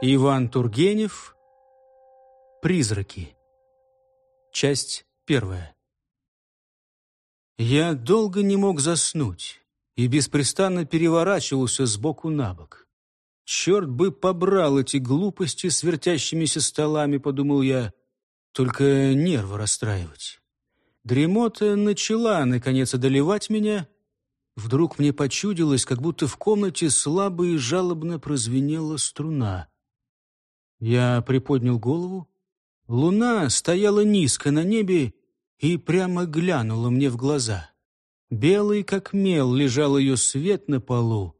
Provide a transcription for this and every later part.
Иван Тургенев «Призраки». Часть первая. Я долго не мог заснуть и беспрестанно переворачивался с боку на бок. «Черт бы побрал эти глупости с вертящимися столами», — подумал я, — «только нервы расстраивать». Дремота начала, наконец, одолевать меня. Вдруг мне почудилось, как будто в комнате слабо и жалобно прозвенела струна — я приподнял голову. Луна стояла низко на небе и прямо глянула мне в глаза. Белый, как мел, лежал ее свет на полу.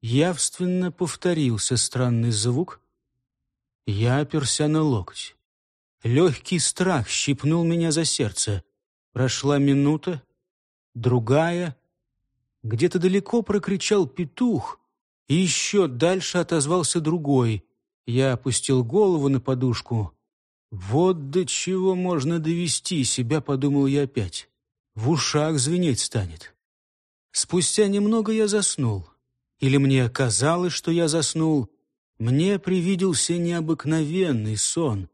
Явственно повторился странный звук. Я оперся на локоть. Легкий страх щипнул меня за сердце. Прошла минута, другая. Где-то далеко прокричал петух, и еще дальше отозвался другой. Я опустил голову на подушку. «Вот до чего можно довести себя», — подумал я опять. «В ушах звенеть станет». Спустя немного я заснул. Или мне казалось, что я заснул. Мне привиделся необыкновенный сон.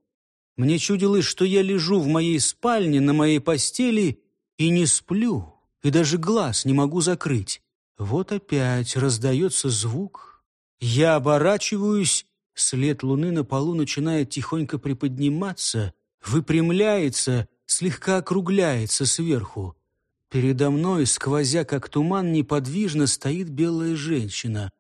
Мне чудилось, что я лежу в моей спальне, на моей постели, и не сплю, и даже глаз не могу закрыть. Вот опять раздается звук. Я оборачиваюсь След луны на полу начинает тихонько приподниматься, выпрямляется, слегка округляется сверху. Передо мной, сквозя как туман, неподвижно стоит белая женщина.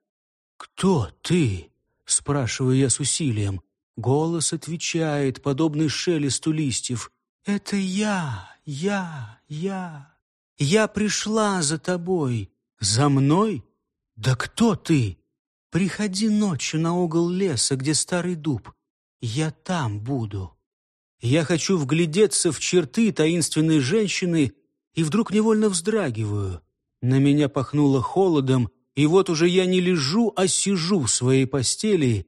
«Кто ты?» — спрашиваю я с усилием. Голос отвечает, подобный шелесту листьев. «Это я, я, я. Я пришла за тобой. За мной? Да кто ты?» Приходи ночью на угол леса, где старый дуб. Я там буду. Я хочу вглядеться в черты таинственной женщины и вдруг невольно вздрагиваю. На меня пахнуло холодом, и вот уже я не лежу, а сижу в своей постели,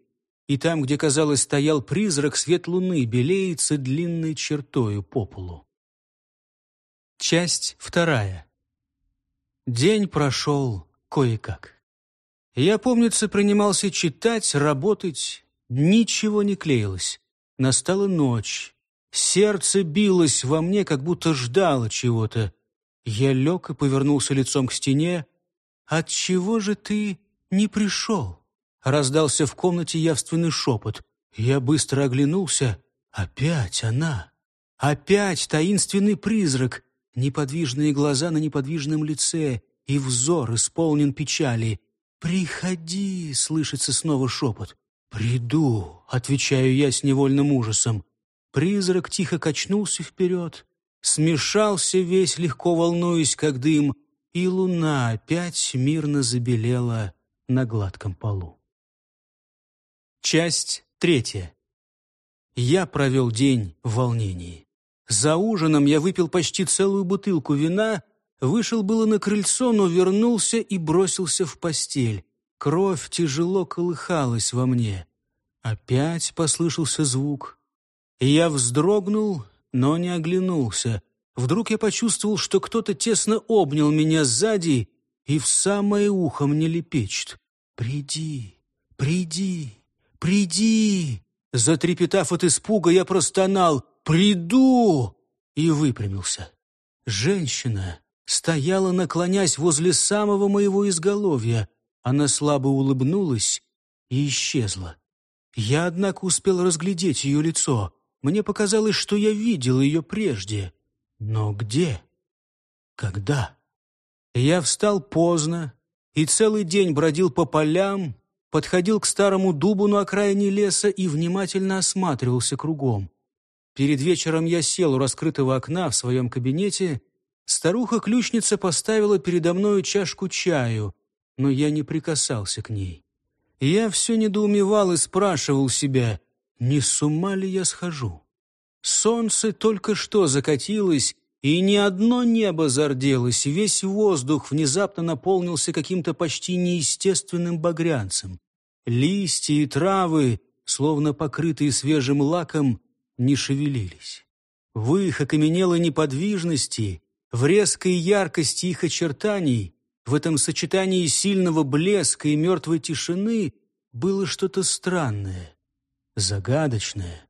и там, где, казалось, стоял призрак, свет луны белеется длинной чертою по полу. Часть вторая. День прошел кое-как. Я, помнится, принимался читать, работать. Ничего не клеилось. Настала ночь. Сердце билось во мне, как будто ждало чего-то. Я лег и повернулся лицом к стене. «От чего же ты не пришел?» Раздался в комнате явственный шепот. Я быстро оглянулся. Опять она. Опять таинственный призрак. Неподвижные глаза на неподвижном лице. И взор исполнен печали. «Приходи!» — слышится снова шепот. «Приду!» — отвечаю я с невольным ужасом. Призрак тихо качнулся вперед, смешался весь, легко волнуясь, как дым, и луна опять мирно забелела на гладком полу. Часть третья. Я провел день в волнении. За ужином я выпил почти целую бутылку вина — Вышел было на крыльцо, но вернулся и бросился в постель. Кровь тяжело колыхалась во мне. Опять послышался звук. Я вздрогнул, но не оглянулся. Вдруг я почувствовал, что кто-то тесно обнял меня сзади и в самое ухо мне лепечет. «Приди, приди, приди!» Затрепетав от испуга, я простонал «Приду!» и выпрямился. Женщина стояла, наклонясь возле самого моего изголовья. Она слабо улыбнулась и исчезла. Я, однако, успел разглядеть ее лицо. Мне показалось, что я видел ее прежде. Но где? Когда? Я встал поздно и целый день бродил по полям, подходил к старому дубу на окраине леса и внимательно осматривался кругом. Перед вечером я сел у раскрытого окна в своем кабинете Старуха-ключница поставила передо мною чашку чаю, но я не прикасался к ней. Я все недоумевал и спрашивал себя, не с ума ли я схожу. Солнце только что закатилось, и ни одно небо зарделось, весь воздух внезапно наполнился каким-то почти неестественным багрянцем. Листья и травы, словно покрытые свежим лаком, не шевелились. В их окаменелой неподвижности в резкой яркости их очертаний, в этом сочетании сильного блеска и мертвой тишины было что-то странное, загадочная.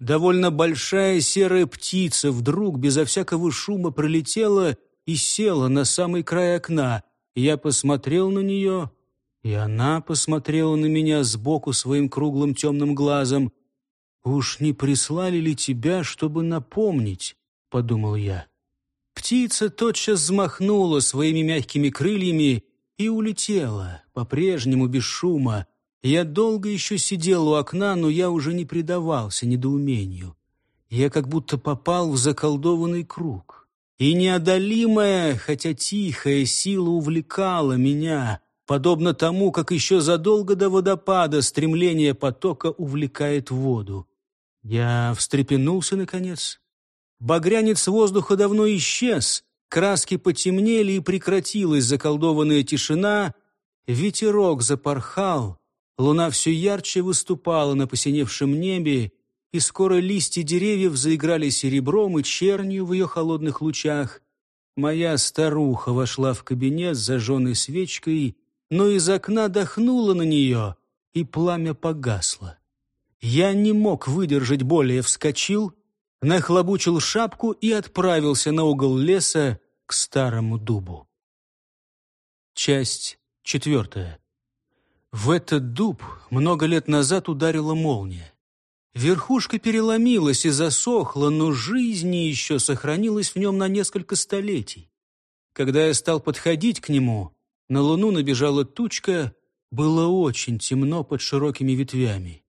Довольно большая серая птица вдруг безо всякого шума пролетела и села на самый край окна. Я посмотрел на нее, и она посмотрела на меня сбоку своим круглым темным глазом. «Уж не прислали ли тебя, чтобы напомнить?» — подумал я. Птица тотчас взмахнула своими мягкими крыльями и улетела, по-прежнему без шума. Я долго еще сидел у окна, но я уже не предавался недоумению. Я как будто попал в заколдованный круг. И неодолимая, хотя тихая сила увлекала меня, подобно тому, как еще задолго до водопада стремление потока увлекает воду. Я встрепенулся, наконец, Багрянец воздуха давно исчез, краски потемнели и прекратилась заколдованная тишина, ветерок запорхал, луна все ярче выступала на посиневшем небе, и скоро листья деревьев заиграли серебром и чернью в ее холодных лучах. Моя старуха вошла в кабинет с зажженной свечкой, но из окна дохнула на нее, и пламя погасло. Я не мог выдержать более, вскочил — нахлобучил шапку и отправился на угол леса к старому дубу. Часть четвертая. В этот дуб много лет назад ударила молния. Верхушка переломилась и засохла, но жизнь еще сохранилась в нем на несколько столетий. Когда я стал подходить к нему, на луну набежала тучка, было очень темно под широкими ветвями.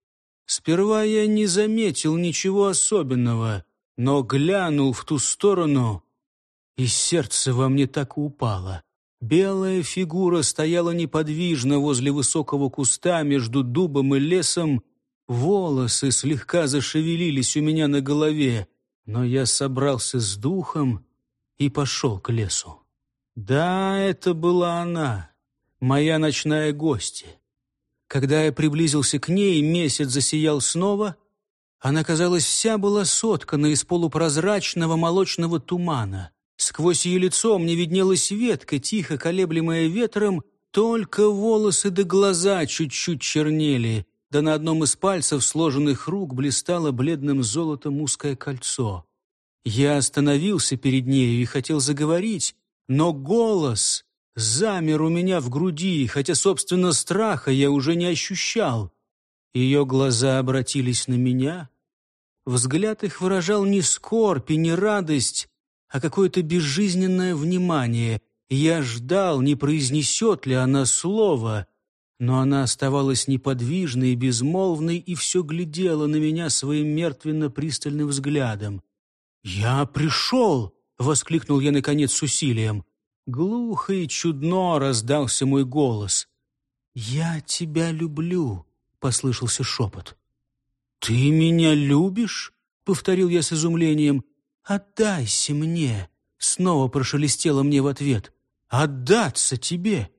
Сперва я не заметил ничего особенного, но глянул в ту сторону, и сердце во мне так упало. Белая фигура стояла неподвижно возле высокого куста между дубом и лесом. Волосы слегка зашевелились у меня на голове, но я собрался с духом и пошел к лесу. Да, это была она, моя ночная гостья. Когда я приблизился к ней, месяц засиял снова. Она, казалось, вся была соткана из полупрозрачного молочного тумана. Сквозь ее лицо мне виднелась ветка, тихо колеблемая ветром, только волосы да глаза чуть-чуть чернели, да на одном из пальцев сложенных рук блистало бледным золотом узкое кольцо. Я остановился перед нею и хотел заговорить, но голос замер у меня в груди, хотя, собственно, страха я уже не ощущал. Ее глаза обратились на меня. Взгляд их выражал не скорбь и не радость, а какое-то безжизненное внимание. Я ждал, не произнесет ли она слово, но она оставалась неподвижной и безмолвной и все глядела на меня своим мертвенно-пристальным взглядом. «Я пришел!» — воскликнул я, наконец, с усилием. Глухо и чудно раздался мой голос. «Я тебя люблю», — послышался шепот. «Ты меня любишь?» — повторил я с изумлением. «Отдайся мне!» — снова прошелестело мне в ответ. «Отдаться тебе!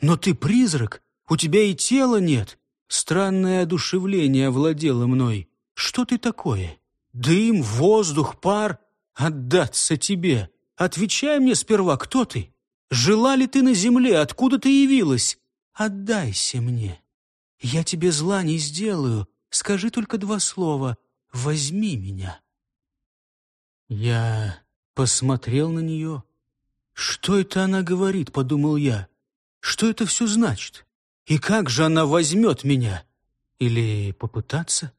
Но ты призрак, у тебя и тела нет!» Странное одушевление овладело мной. «Что ты такое? Дым, воздух, пар? Отдаться тебе! Отвечай мне сперва, кто ты? Жила ли ты на земле? Откуда ты явилась? Отдайся мне. Я тебе зла не сделаю. Скажи только два слова. Возьми меня. Я посмотрел на нее. Что это она говорит, подумал я. Что это все значит? И как же она возьмет меня? Или попытаться?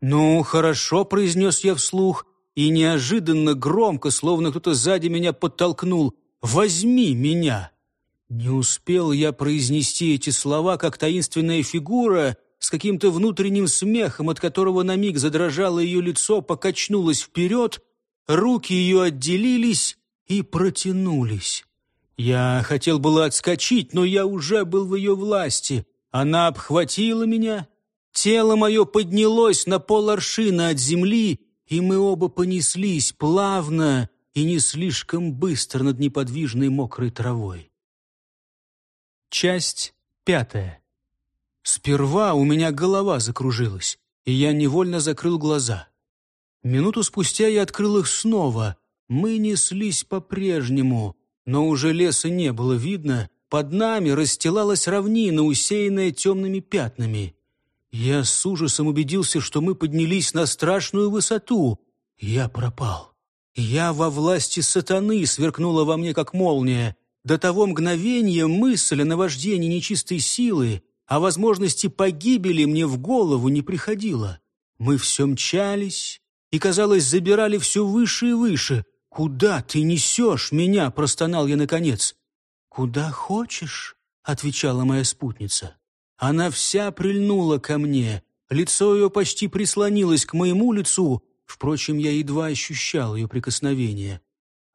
«Ну, хорошо», — произнес я вслух, и неожиданно громко, словно кто-то сзади меня подтолкнул «Возьми меня!» Не успел я произнести эти слова, как таинственная фигура с каким-то внутренним смехом, от которого на миг задрожало ее лицо, покачнулась вперед, руки ее отделились и протянулись. Я хотел было отскочить, но я уже был в ее власти. Она обхватила меня, тело мое поднялось на пол аршина от земли, и мы оба понеслись плавно и не слишком быстро над неподвижной мокрой травой. Часть пятая. Сперва у меня голова закружилась, и я невольно закрыл глаза. Минуту спустя я открыл их снова. Мы неслись по-прежнему, но уже леса не было видно. Под нами расстилалась равнина, усеянная темными пятнами. Я с ужасом убедился, что мы поднялись на страшную высоту. Я пропал. Я во власти сатаны сверкнула во мне, как молния. До того мгновения мысль о наваждении нечистой силы, о возможности погибели мне в голову не приходила. Мы все мчались и, казалось, забирали все выше и выше. «Куда ты несешь меня?» — простонал я наконец. «Куда хочешь», — отвечала моя спутница. Она вся прильнула ко мне, лицо ее почти прислонилось к моему лицу, впрочем, я едва ощущал ее прикосновение.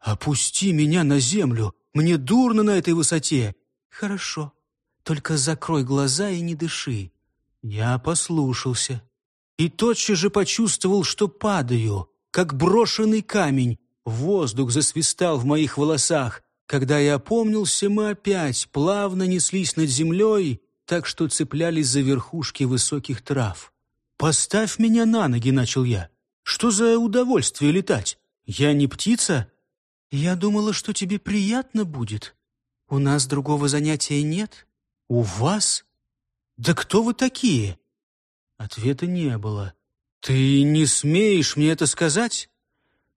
«Опусти меня на землю, мне дурно на этой высоте». «Хорошо, только закрой глаза и не дыши». Я послушался и тотчас же почувствовал, что падаю, как брошенный камень. Воздух засвистал в моих волосах. Когда я опомнился, мы опять плавно неслись над землей, так что цеплялись за верхушки высоких трав. «Поставь меня на ноги», — начал я. «Что за удовольствие летать? Я не птица?» «Я думала, что тебе приятно будет. У нас другого занятия нет». «У вас? Да кто вы такие?» Ответа не было. «Ты не смеешь мне это сказать?»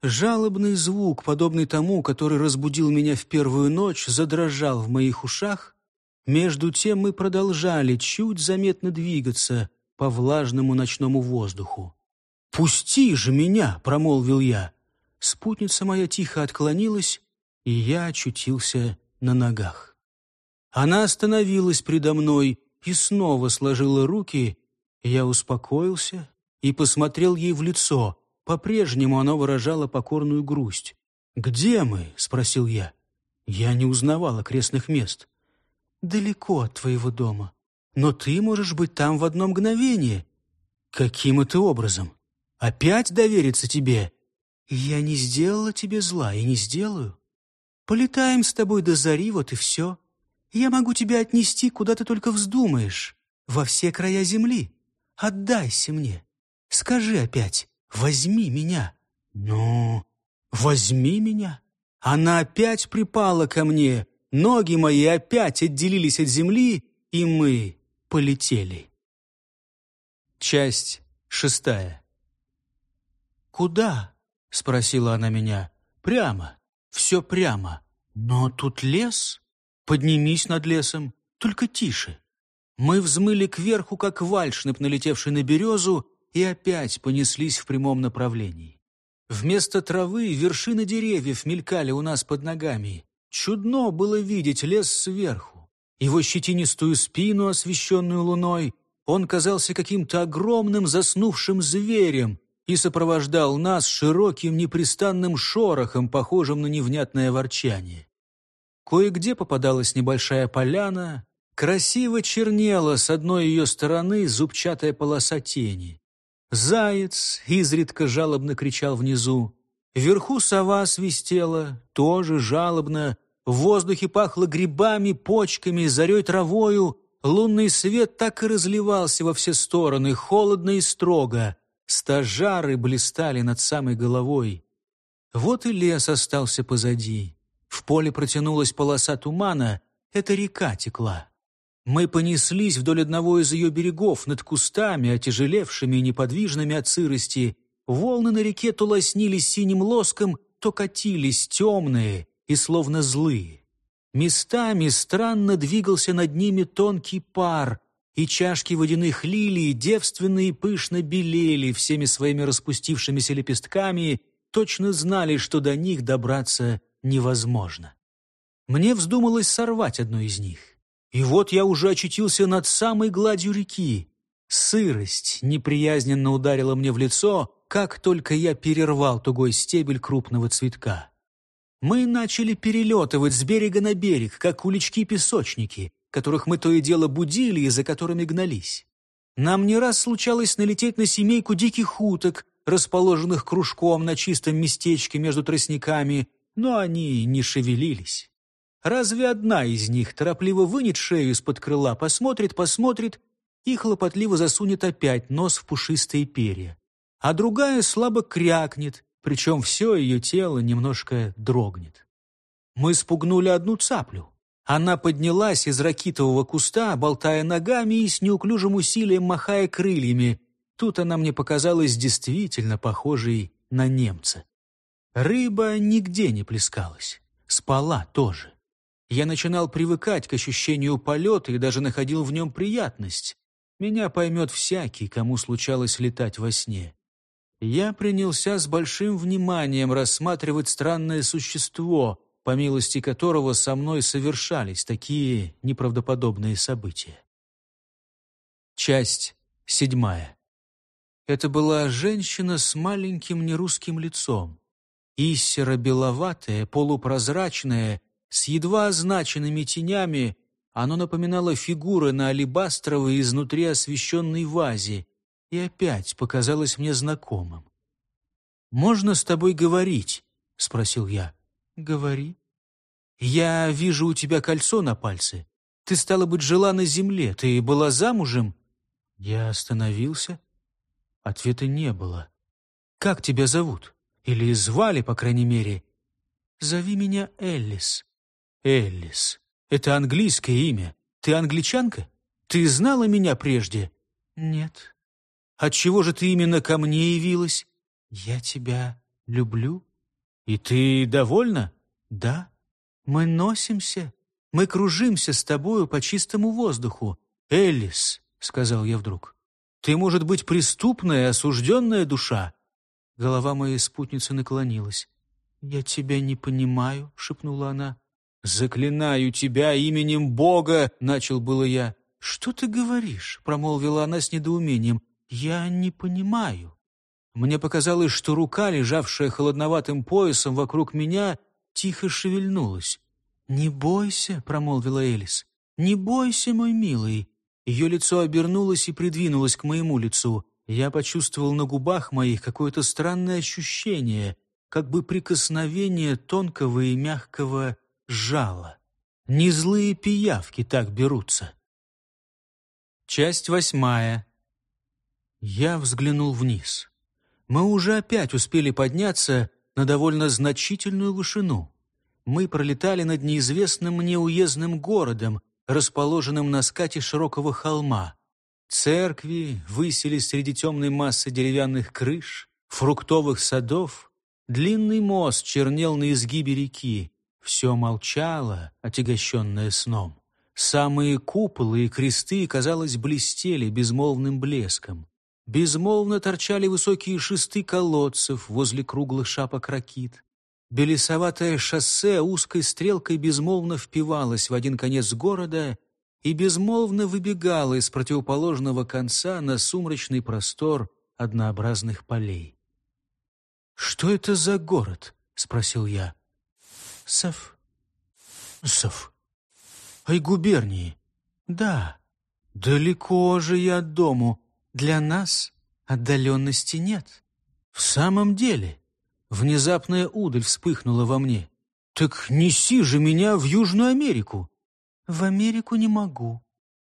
Жалобный звук, подобный тому, который разбудил меня в первую ночь, задрожал в моих ушах, между тем мы продолжали чуть заметно двигаться по влажному ночному воздуху. «Пусти же меня!» — промолвил я. Спутница моя тихо отклонилась, и я очутился на ногах. Она остановилась предо мной и снова сложила руки. Я успокоился и посмотрел ей в лицо. По-прежнему оно выражало покорную грусть. «Где мы?» — спросил я. Я не узнавал окрестных мест далеко от твоего дома, но ты можешь быть там в одно мгновение. Каким это образом? Опять довериться тебе? Я не сделала тебе зла и не сделаю. Полетаем с тобой до зари, вот и все. Я могу тебя отнести, куда ты только вздумаешь, во все края земли. Отдайся мне. Скажи опять, возьми меня. Ну, возьми меня. Она опять припала ко мне, Ноги мои опять отделились от земли, и мы полетели. Часть шестая. «Куда?» — спросила она меня. «Прямо. Все прямо. Но тут лес. Поднимись над лесом, только тише». Мы взмыли кверху, как вальшнеп, налетевший на березу, и опять понеслись в прямом направлении. Вместо травы вершины деревьев мелькали у нас под ногами. Чудно было видеть лес сверху. Его щетинистую спину, освещенную луной, он казался каким-то огромным заснувшим зверем и сопровождал нас широким непрестанным шорохом, похожим на невнятное ворчание. Кое-где попадалась небольшая поляна, красиво чернела с одной ее стороны зубчатая полоса тени. Заяц изредка жалобно кричал внизу. Вверху сова свистела, тоже жалобно. В воздухе пахло грибами, почками, зарей травою. Лунный свет так и разливался во все стороны, холодно и строго. Стажары блистали над самой головой. Вот и лес остался позади. В поле протянулась полоса тумана. Это река текла. Мы понеслись вдоль одного из ее берегов, над кустами, отяжелевшими и неподвижными от сырости, Волны на реке то лоснились синим лоском, то катились темные и словно злые. Местами странно двигался над ними тонкий пар, и чашки водяных лилий девственно и пышно белели всеми своими распустившимися лепестками, точно знали, что до них добраться невозможно. Мне вздумалось сорвать одну из них. И вот я уже очутился над самой гладью реки. Сырость неприязненно ударила мне в лицо, как только я перервал тугой стебель крупного цветка. Мы начали перелетывать с берега на берег, как улички-песочники, которых мы то и дело будили и за которыми гнались. Нам не раз случалось налететь на семейку диких уток, расположенных кружком на чистом местечке между тростниками, но они не шевелились. Разве одна из них торопливо вынет шею из-под крыла, посмотрит, посмотрит и хлопотливо засунет опять нос в пушистые перья а другая слабо крякнет, причем все ее тело немножко дрогнет. Мы спугнули одну цаплю. Она поднялась из ракитового куста, болтая ногами и с неуклюжим усилием махая крыльями. Тут она мне показалась действительно похожей на немца. Рыба нигде не плескалась, спала тоже. Я начинал привыкать к ощущению полета и даже находил в нем приятность. Меня поймет всякий, кому случалось летать во сне. Я принялся с большим вниманием рассматривать странное существо, по милости которого со мной совершались такие неправдоподобные события. Часть седьмая. Это была женщина с маленьким нерусским лицом. Иссера беловатая, полупрозрачная, с едва означенными тенями, оно напоминало фигуры на алебастровой изнутри освещенной вазе и опять показалось мне знакомым. «Можно с тобой говорить?» — спросил я. «Говори». «Я вижу у тебя кольцо на пальце. Ты, стала быть, жила на земле. Ты была замужем?» Я остановился. Ответа не было. «Как тебя зовут?» Или звали, по крайней мере. Зови меня Эллис. Эллис. Это английское имя. Ты англичанка? Ты знала меня прежде? Нет. Отчего же ты именно ко мне явилась? Я тебя люблю. И ты довольна? Да. Мы носимся. Мы кружимся с тобою по чистому воздуху. Эллис, сказал я вдруг, ты, может быть, преступная, осужденная душа, Голова моей спутницы наклонилась. «Я тебя не понимаю», — шепнула она. «Заклинаю тебя именем Бога!» — начал было я. «Что ты говоришь?» — промолвила она с недоумением. «Я не понимаю». Мне показалось, что рука, лежавшая холодноватым поясом вокруг меня, тихо шевельнулась. «Не бойся», — промолвила Элис. «Не бойся, мой милый». Ее лицо обернулось и придвинулось к моему лицу. Я почувствовал на губах моих какое-то странное ощущение, как бы прикосновение тонкого и мягкого жала. Не злые пиявки так берутся. Часть восьмая. Я взглянул вниз. Мы уже опять успели подняться на довольно значительную вышину. Мы пролетали над неизвестным мне уездным городом, расположенным на скате широкого холма. Церкви высились среди темной массы деревянных крыш, фруктовых садов. Длинный мост чернел на изгибе реки. Все молчало, отягощенное сном. Самые куполы и кресты, казалось, блестели безмолвным блеском. Безмолвно торчали высокие шесты колодцев возле круглых шапок ракит. Белесоватое шоссе узкой стрелкой безмолвно впивалось в один конец города и безмолвно выбегала из противоположного конца на сумрачный простор однообразных полей. «Что это за город?» — спросил я. «Сов». «Сов. Ай, губернии». «Да. Далеко же я от дому. Для нас отдаленности нет». «В самом деле?» Внезапная удаль вспыхнула во мне. «Так неси же меня в Южную Америку!» «В Америку не могу.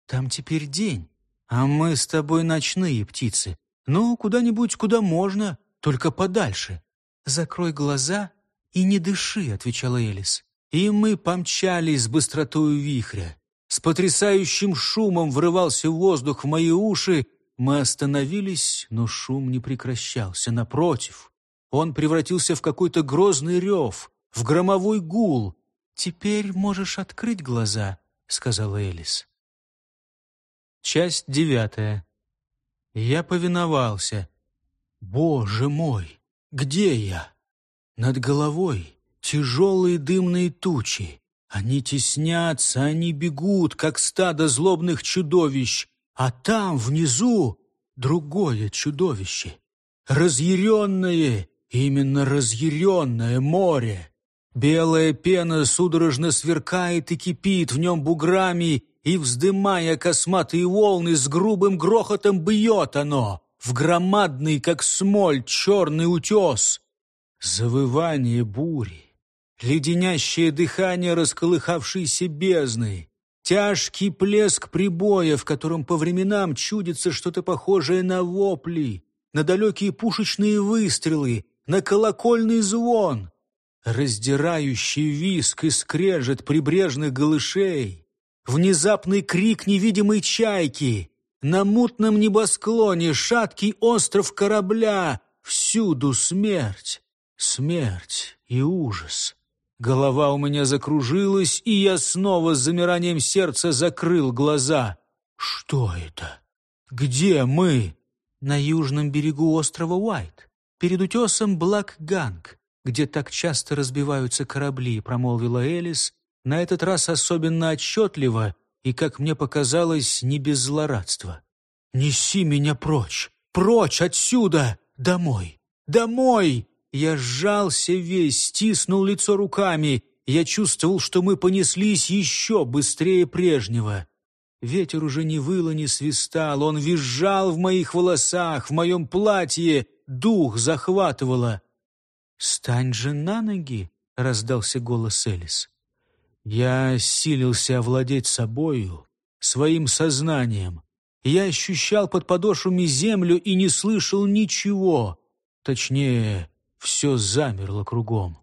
Там теперь день, а мы с тобой ночные птицы. Ну, куда-нибудь, куда можно, только подальше. Закрой глаза и не дыши», — отвечала Элис. И мы помчались с быстротою вихря. С потрясающим шумом врывался воздух в мои уши. Мы остановились, но шум не прекращался. Напротив, он превратился в какой-то грозный рев, в громовой гул. «Теперь можешь открыть глаза», — сказала Элис. Часть девятая. Я повиновался. Боже мой, где я? Над головой тяжелые дымные тучи. Они теснятся, они бегут, как стадо злобных чудовищ. А там, внизу, другое чудовище. Разъяренное, именно разъяренное море. Белая пена судорожно сверкает и кипит в нем буграми, и, вздымая косматые волны, с грубым грохотом бьет оно в громадный, как смоль, черный утес. Завывание бури, леденящее дыхание расколыхавшейся бездны, тяжкий плеск прибоя, в котором по временам чудится что-то похожее на вопли, на далекие пушечные выстрелы, на колокольный звон — Раздирающий виск и скрежет прибрежных голышей, внезапный крик невидимой чайки, на мутном небосклоне шаткий остров корабля, всюду смерть, смерть и ужас. Голова у меня закружилась, и я снова с замиранием сердца закрыл глаза. Что это? Где мы? На южном берегу острова Уайт, перед утесом Блэк-Ганг где так часто разбиваются корабли», — промолвила Элис, на этот раз особенно отчетливо и, как мне показалось, не без злорадства. «Неси меня прочь! Прочь отсюда! Домой! Домой!» Я сжался весь, стиснул лицо руками. Я чувствовал, что мы понеслись еще быстрее прежнего. Ветер уже не выл и не свистал, он визжал в моих волосах, в моем платье, дух захватывало. «Стань же на ноги!» — раздался голос Элис. Я силился овладеть собою, своим сознанием. Я ощущал под подошвами землю и не слышал ничего. Точнее, все замерло кругом.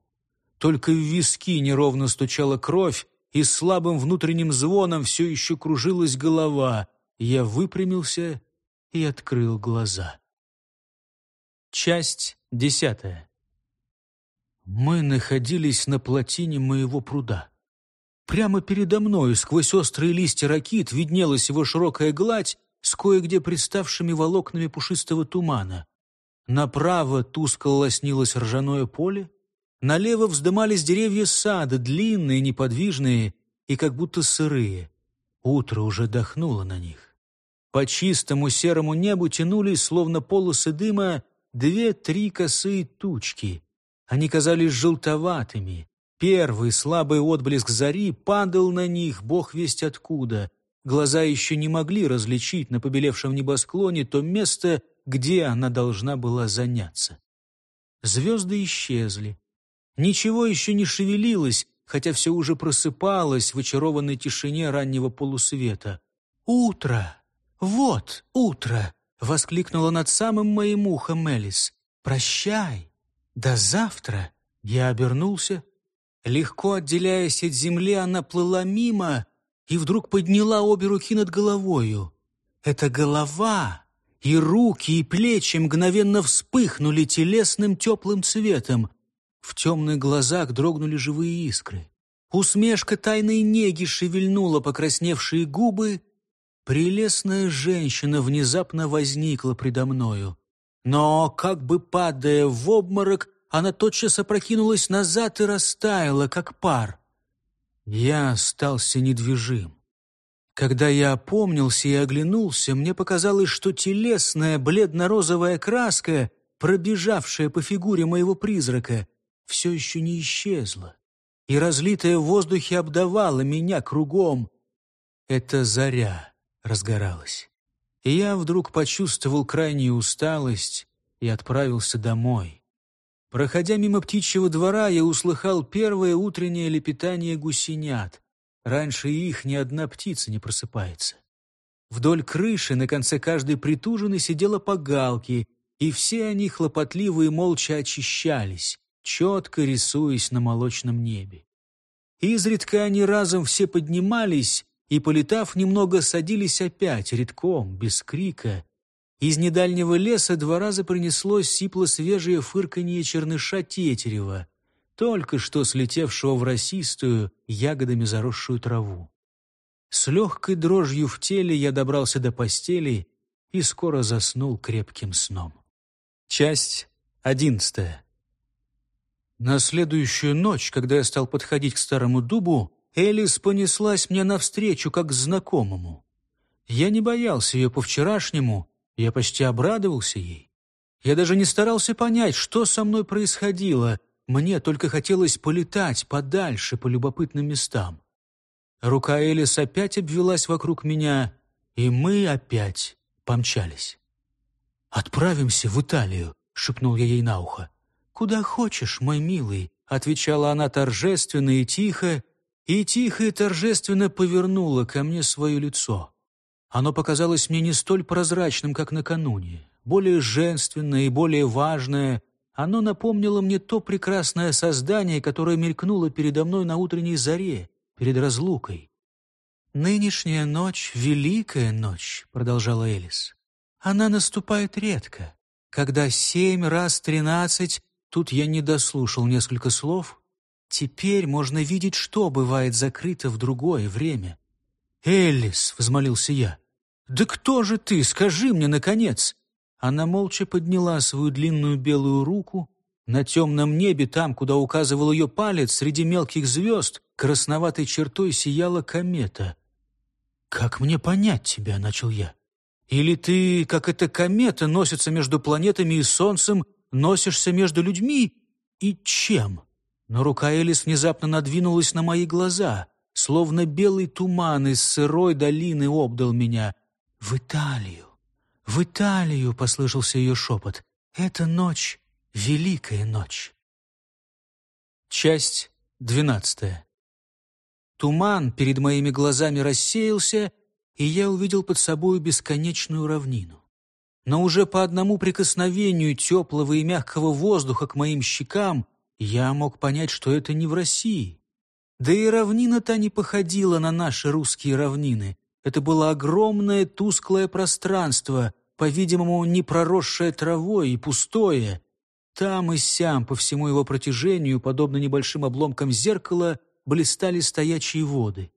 Только в виски неровно стучала кровь, и слабым внутренним звоном все еще кружилась голова. Я выпрямился и открыл глаза. Часть десятая. Мы находились на плотине моего пруда. Прямо передо мною, сквозь острые листья ракит, виднелась его широкая гладь с кое-где представшими волокнами пушистого тумана. Направо тускло лоснилось ржаное поле, налево вздымались деревья сада, длинные, неподвижные и как будто сырые. Утро уже дохнуло на них. По чистому серому небу тянулись, словно полосы дыма, две-три косые тучки — они казались желтоватыми. Первый слабый отблеск зари падал на них, бог весть откуда. Глаза еще не могли различить на побелевшем небосклоне то место, где она должна была заняться. Звезды исчезли. Ничего еще не шевелилось, хотя все уже просыпалось в очарованной тишине раннего полусвета. «Утро! Вот утро!» — воскликнула над самым моим ухом Элис. «Прощай!» «До завтра!» Я обернулся. Легко отделяясь от земли, она плыла мимо и вдруг подняла обе руки над головою. Это голова и руки, и плечи мгновенно вспыхнули телесным теплым цветом. В темных глазах дрогнули живые искры. Усмешка тайной неги шевельнула покрасневшие губы. Прелестная женщина внезапно возникла предо мною. Но, как бы падая в обморок, она тотчас опрокинулась назад и растаяла, как пар. Я остался недвижим. Когда я опомнился и оглянулся, мне показалось, что телесная бледно-розовая краска, пробежавшая по фигуре моего призрака, все еще не исчезла, и разлитая в воздухе обдавала меня кругом. Это заря разгоралась и я вдруг почувствовал крайнюю усталость и отправился домой. Проходя мимо птичьего двора, я услыхал первое утреннее лепетание гусенят. Раньше их ни одна птица не просыпается. Вдоль крыши на конце каждой притужины сидела по галке, и все они хлопотливо и молча очищались, четко рисуясь на молочном небе. Изредка они разом все поднимались и, полетав немного, садились опять, редком, без крика. Из недальнего леса два раза принеслось сипло-свежее фырканье черныша тетерева, только что слетевшего в росистую, ягодами заросшую траву. С легкой дрожью в теле я добрался до постели и скоро заснул крепким сном. Часть одиннадцатая. На следующую ночь, когда я стал подходить к старому дубу, Элис понеслась мне навстречу, как знакомому. Я не боялся ее по-вчерашнему, я почти обрадовался ей. Я даже не старался понять, что со мной происходило. Мне только хотелось полетать подальше по любопытным местам. Рука Элис опять обвелась вокруг меня, и мы опять помчались. «Отправимся в Италию», — шепнул я ей на ухо. «Куда хочешь, мой милый», — отвечала она торжественно и тихо, и тихо и торжественно повернула ко мне свое лицо. Оно показалось мне не столь прозрачным, как накануне, более женственное и более важное, Оно напомнило мне то прекрасное создание, которое мелькнуло передо мной на утренней заре, перед разлукой. «Нынешняя ночь — великая ночь», — продолжала Элис. «Она наступает редко, когда семь раз тринадцать...» Тут я не дослушал несколько слов. «Теперь можно видеть, что бывает закрыто в другое время». «Элис», — взмолился я, — «да кто же ты? Скажи мне, наконец!» Она молча подняла свою длинную белую руку. На темном небе, там, куда указывал ее палец, среди мелких звезд, красноватой чертой сияла комета. «Как мне понять тебя?» — начал я. «Или ты, как эта комета, носится между планетами и Солнцем, носишься между людьми и чем?» Но рука Элис внезапно надвинулась на мои глаза, словно белый туман из сырой долины обдал меня. «В Италию! В Италию!» — послышался ее шепот. «Это ночь, великая ночь!» Часть двенадцатая. Туман перед моими глазами рассеялся, и я увидел под собою бесконечную равнину. Но уже по одному прикосновению теплого и мягкого воздуха к моим щекам я мог понять, что это не в России. Да и равнина та не походила на наши русские равнины. Это было огромное тусклое пространство, по-видимому, не проросшее травой и пустое. Там и сям, по всему его протяжению, подобно небольшим обломкам зеркала, блистали стоячие воды.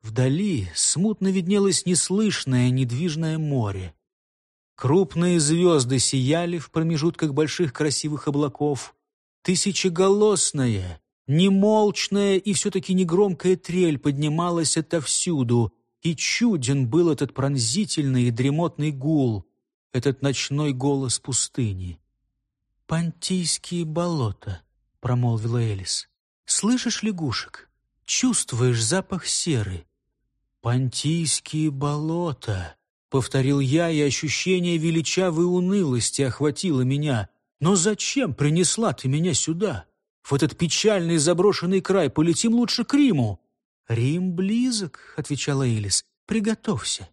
Вдали смутно виднелось неслышное, недвижное море. Крупные звезды сияли в промежутках больших красивых облаков. Тысячеголосная, немолчная и все-таки негромкая трель поднималась отовсюду, и чуден был этот пронзительный и дремотный гул, этот ночной голос пустыни. «Понтийские болота», — промолвила Элис. «Слышишь лягушек? чувствуешь запах серы. «Понтийские болота», — повторил я, и ощущение величавой унылости охватило меня. «Но зачем принесла ты меня сюда? В этот печальный заброшенный край полетим лучше к Риму». «Рим близок», — отвечала Элис. «Приготовься».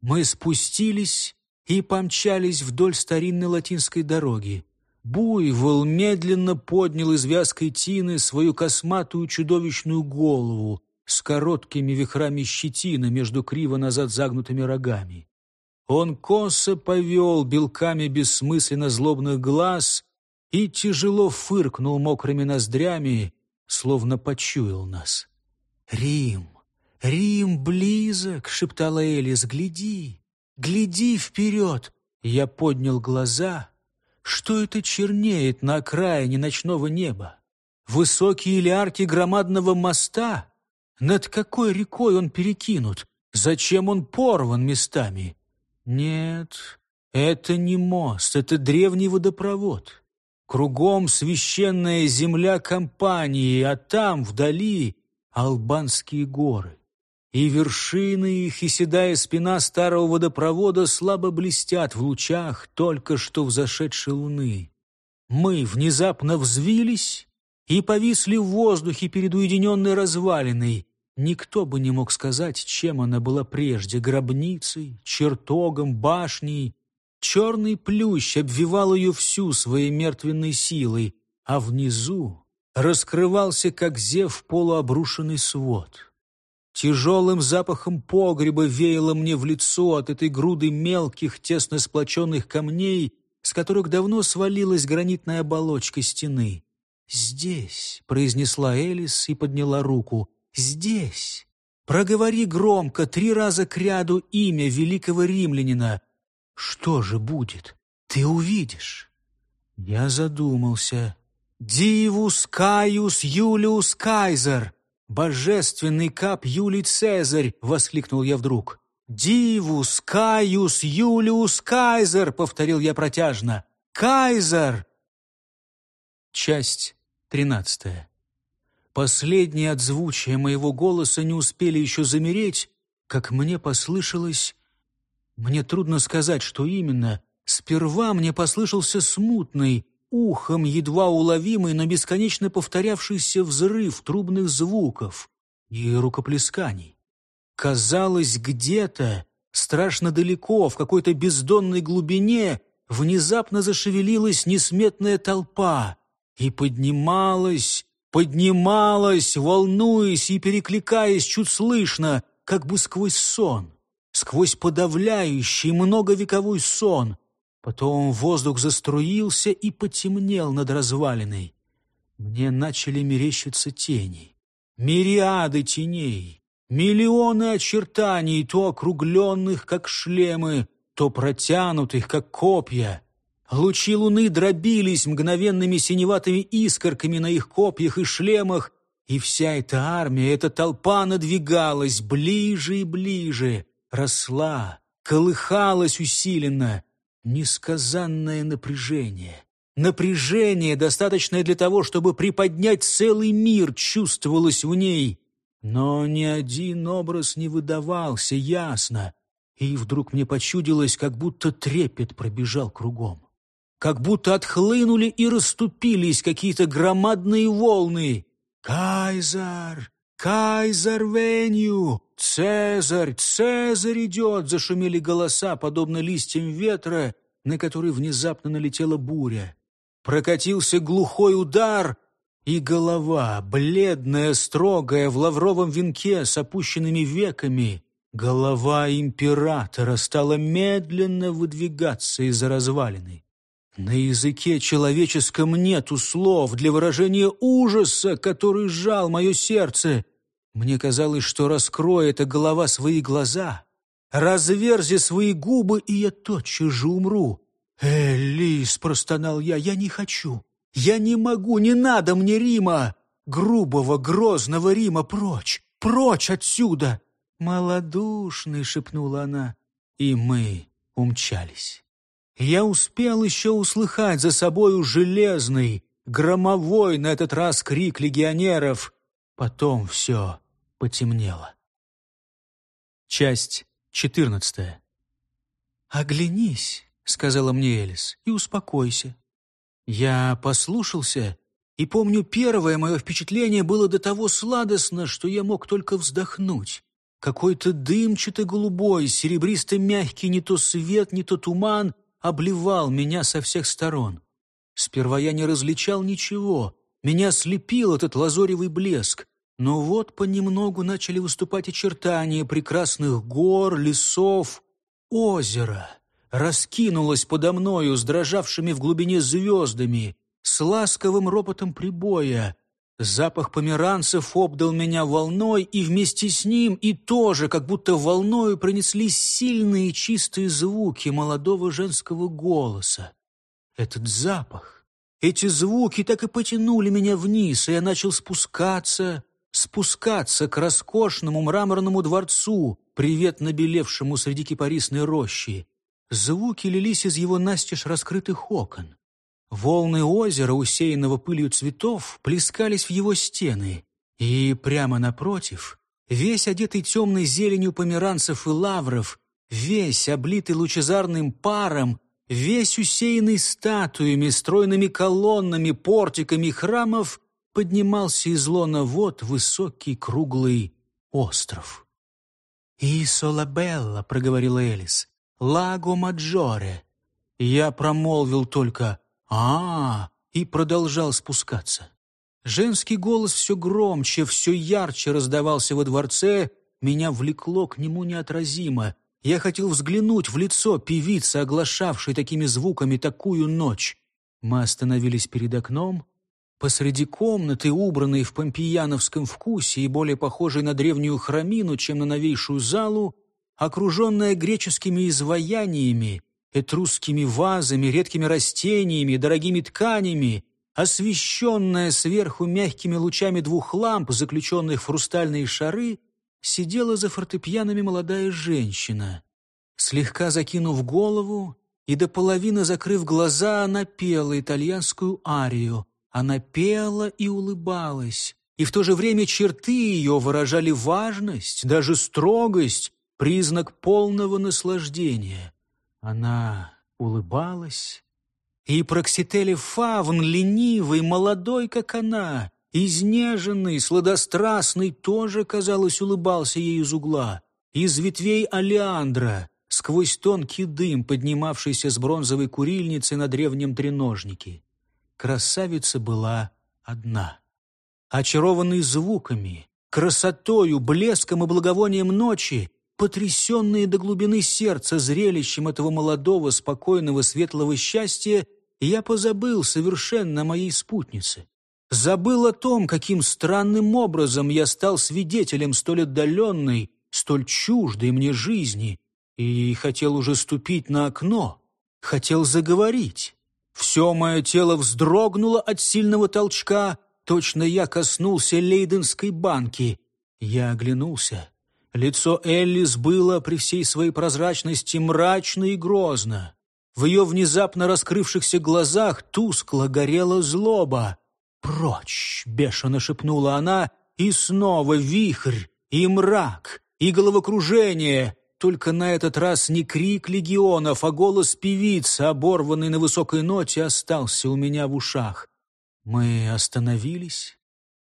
Мы спустились и помчались вдоль старинной латинской дороги. Буйвол медленно поднял из вязкой тины свою косматую чудовищную голову с короткими вихрами щетины между криво назад загнутыми рогами. Он косо повел белками бессмысленно злобных глаз и тяжело фыркнул мокрыми ноздрями, словно почуял нас. «Рим! Рим близок!» — шептала Элис. «Гляди! Гляди вперед!» Я поднял глаза — что это чернеет на окраине ночного неба? Высокие ли громадного моста? Над какой рекой он перекинут? Зачем он порван местами? Нет, это не мост, это древний водопровод. Кругом священная земля компании, а там, вдали, албанские горы и вершины их, и седая спина старого водопровода слабо блестят в лучах только что взошедшей луны. Мы внезапно взвились и повисли в воздухе перед уединенной развалиной. Никто бы не мог сказать, чем она была прежде — гробницей, чертогом, башней. Черный плющ обвивал ее всю своей мертвенной силой, а внизу раскрывался, как зев, полуобрушенный свод. Тяжелым запахом погреба веяло мне в лицо от этой груды мелких, тесно сплоченных камней, с которых давно свалилась гранитная оболочка стены. «Здесь», — произнесла Элис и подняла руку, — «здесь». Проговори громко три раза кряду имя великого римлянина. Что же будет? Ты увидишь. Я задумался. «Дивус Кaius Юлиус Кайзер!» «Божественный кап Юлий Цезарь!» — воскликнул я вдруг. «Дивус, Кaius, Юлиус, Кайзер!» — повторил я протяжно. «Кайзер!» Часть тринадцатая. Последние отзвучия моего голоса не успели еще замереть, как мне послышалось... Мне трудно сказать, что именно. Сперва мне послышался смутный, ухом едва уловимый, но бесконечно повторявшийся взрыв трубных звуков и рукоплесканий. Казалось, где-то, страшно далеко, в какой-то бездонной глубине, внезапно зашевелилась несметная толпа и поднималась, поднималась, волнуясь и перекликаясь чуть слышно, как бы сквозь сон, сквозь подавляющий многовековой сон. Потом воздух заструился и потемнел над развалиной. Мне начали мерещиться тени, мириады теней, миллионы очертаний, то округленных, как шлемы, то протянутых, как копья. Лучи луны дробились мгновенными синеватыми искорками на их копьях и шлемах, и вся эта армия, эта толпа надвигалась ближе и ближе, росла, колыхалась усиленно. Несказанное напряжение. Напряжение, достаточное для того, чтобы приподнять целый мир, чувствовалось в ней. Но ни один образ не выдавался ясно. И вдруг мне почудилось, как будто трепет пробежал кругом. Как будто отхлынули и расступились какие-то громадные волны. «Кайзар! Кайзар Венью! Цезарь! Цезарь идет!» Зашумели голоса, подобно листьям ветра, на который внезапно налетела буря. Прокатился глухой удар, и голова, бледная, строгая, в лавровом венке с опущенными веками, голова императора стала медленно выдвигаться из-за развалины. На языке человеческом нету слов для выражения ужаса, который сжал мое сердце. Мне казалось, что раскроет эта голова свои глаза, разверзи свои губы, и я тотчас же умру. «Элис!» — простонал я. «Я не хочу! Я не могу! Не надо мне Рима! Грубого, грозного Рима прочь! Прочь отсюда!» «Малодушный!» — шепнула она. И мы умчались. Я успел еще услыхать за собою железный, громовой на этот раз крик легионеров. Потом все потемнело. Часть четырнадцатая. «Оглянись», — сказала мне Элис, — «и успокойся». Я послушался, и помню, первое мое впечатление было до того сладостно, что я мог только вздохнуть. Какой-то дымчато-голубой, серебристо-мягкий не то свет, не то туман обливал меня со всех сторон. Сперва я не различал ничего, меня слепил этот лазоревый блеск. Но вот понемногу начали выступать очертания прекрасных гор, лесов, озера. Раскинулось подо мною с дрожавшими в глубине звездами, с ласковым ропотом прибоя. Запах померанцев обдал меня волной, и вместе с ним и тоже, как будто волною пронеслись сильные чистые звуки молодого женского голоса. Этот запах, эти звуки так и потянули меня вниз, и я начал спускаться, спускаться к роскошному мраморному дворцу, привет набелевшему среди кипарисной рощи. Звуки лились из его настежь раскрытых окон. Волны озера, усеянного пылью цветов, плескались в его стены, и прямо напротив, весь одетый темной зеленью померанцев и лавров, весь облитый лучезарным паром, весь усеянный статуями, стройными колоннами, портиками храмов, поднимался из лона вод высокий круглый остров. «Исола Белла», — проговорила Элис, — «Лаго Маджоре». Я промолвил только а, и продолжал спускаться. Женский голос все громче, все ярче раздавался во дворце, меня влекло к нему неотразимо. Я хотел взглянуть в лицо певицы, оглашавшей такими звуками такую ночь. Мы остановились перед окном. Посреди комнаты, убранной в помпеяновском вкусе и более похожей на древнюю храмину, чем на новейшую залу, окруженная греческими изваяниями, этрусскими вазами, редкими растениями, дорогими тканями, освещенная сверху мягкими лучами двух ламп, заключенных в хрустальные шары, сидела за фортепианами молодая женщина. Слегка закинув голову и до половины закрыв глаза, она пела итальянскую арию. Она пела и улыбалась, и в то же время черты ее выражали важность, даже строгость, признак полного наслаждения. Она улыбалась, и Проксители Фавн, ленивый, молодой, как она, изнеженный, сладострастный, тоже, казалось, улыбался ей из угла. Из ветвей Алиандра, сквозь тонкий дым, поднимавшийся с бронзовой курильницы на древнем треножнике. Красавица была одна. Очарованный звуками, красотою, блеском и благовонием ночи, потрясенные до глубины сердца зрелищем этого молодого, спокойного, светлого счастья, я позабыл совершенно моей спутнице. Забыл о том, каким странным образом я стал свидетелем столь отдаленной, столь чуждой мне жизни, и хотел уже ступить на окно, хотел заговорить. Все мое тело вздрогнуло от сильного толчка, точно я коснулся лейденской банки. Я оглянулся. Лицо Эллис было при всей своей прозрачности мрачно и грозно. В ее внезапно раскрывшихся глазах тускло горела злоба. «Прочь!» — бешено шепнула она, и снова вихрь, и мрак, и головокружение. Только на этот раз не крик легионов, а голос певицы, оборванный на высокой ноте, остался у меня в ушах. Мы остановились.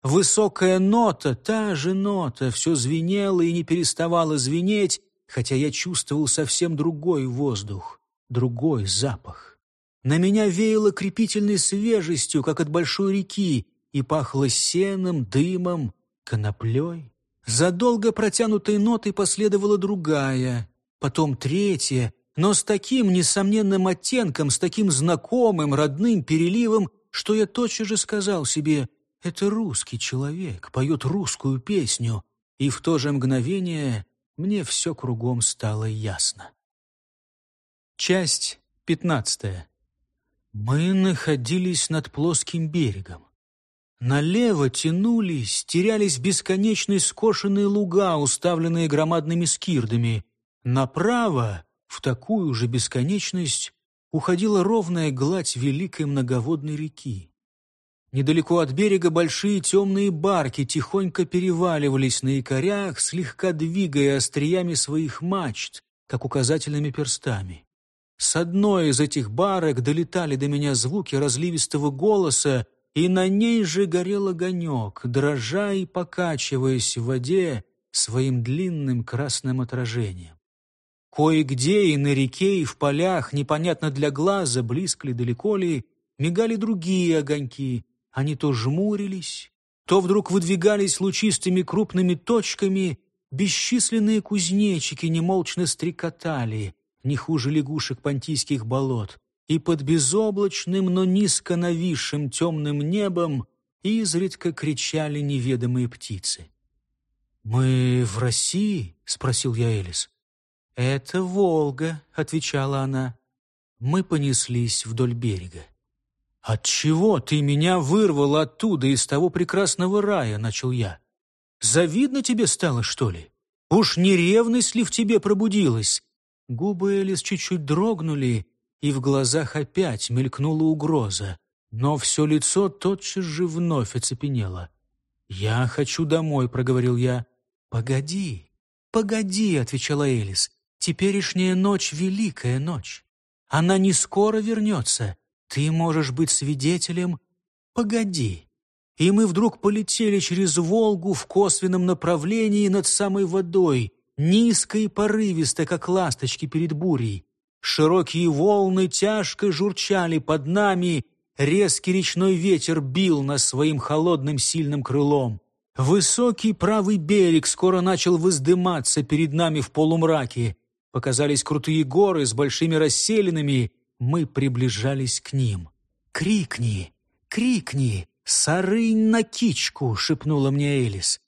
Высокая нота, та же нота, все звенела и не переставала звенеть, хотя я чувствовал совсем другой воздух другой запах. На меня веяло крепительной свежестью, как от большой реки, и пахло сеном, дымом, коноплей. За долго протянутой нотой последовала другая, потом третья, но с таким несомненным оттенком, с таким знакомым, родным переливом, что я тотчас же сказал себе «Это русский человек, поет русскую песню», и в то же мгновение мне все кругом стало ясно. Часть пятнадцатая. Мы находились над плоским берегом. Налево тянулись, терялись бесконечные скошенные луга, уставленные громадными скирдами. Направо, в такую же бесконечность, уходила ровная гладь великой многоводной реки. Недалеко от берега большие темные барки тихонько переваливались на якорях, слегка двигая остриями своих мачт, как указательными перстами. С одной из этих барок долетали до меня звуки разливистого голоса, и на ней же горел огонек, дрожа и покачиваясь в воде своим длинным красным отражением. Кое-где и на реке, и в полях, непонятно для глаза, близко ли, далеко ли, мигали другие огоньки. Они то жмурились, то вдруг выдвигались лучистыми крупными точками, бесчисленные кузнечики немолчно стрекотали — не хуже лягушек понтийских болот, и под безоблачным, но низко нависшим темным небом изредка кричали неведомые птицы. «Мы в России?» — спросил я Элис. «Это Волга», — отвечала она. Мы понеслись вдоль берега. «Отчего ты меня вырвал оттуда, из того прекрасного рая?» — начал я. «Завидно тебе стало, что ли? Уж не ревность ли в тебе пробудилась? Губы Элис чуть-чуть дрогнули, и в глазах опять мелькнула угроза, но все лицо тотчас же вновь оцепенело. «Я хочу домой», — проговорил я. «Погоди, погоди», — отвечала Элис. «Теперешняя ночь — великая ночь. Она не скоро вернется. Ты можешь быть свидетелем. Погоди». И мы вдруг полетели через Волгу в косвенном направлении над самой водой, низко и порывисто, как ласточки перед бурей. Широкие волны тяжко журчали под нами, резкий речной ветер бил нас своим холодным сильным крылом. Высокий правый берег скоро начал воздыматься перед нами в полумраке. Показались крутые горы с большими расселинами. Мы приближались к ним. «Крикни! Крикни! Сарынь на кичку!» — шепнула мне Элис.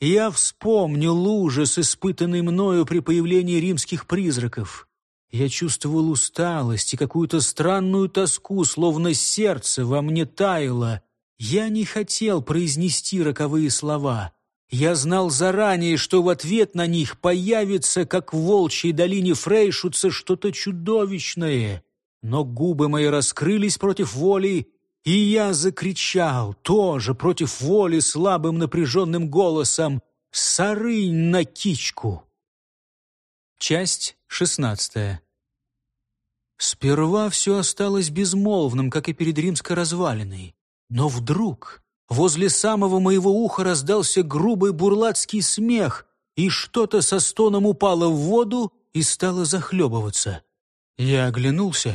Я вспомнил ужас, испытанный мною при появлении римских призраков. Я чувствовал усталость и какую-то странную тоску, словно сердце во мне таяло. Я не хотел произнести роковые слова. Я знал заранее, что в ответ на них появится, как в волчьей долине Фрейшутца, что-то чудовищное. Но губы мои раскрылись против воли, и я закричал, тоже против воли слабым напряженным голосом, «Сарынь на кичку!» Часть шестнадцатая. Сперва все осталось безмолвным, как и перед римской развалиной. Но вдруг возле самого моего уха раздался грубый бурлацкий смех, и что-то со стоном упало в воду и стала захлебываться. Я оглянулся.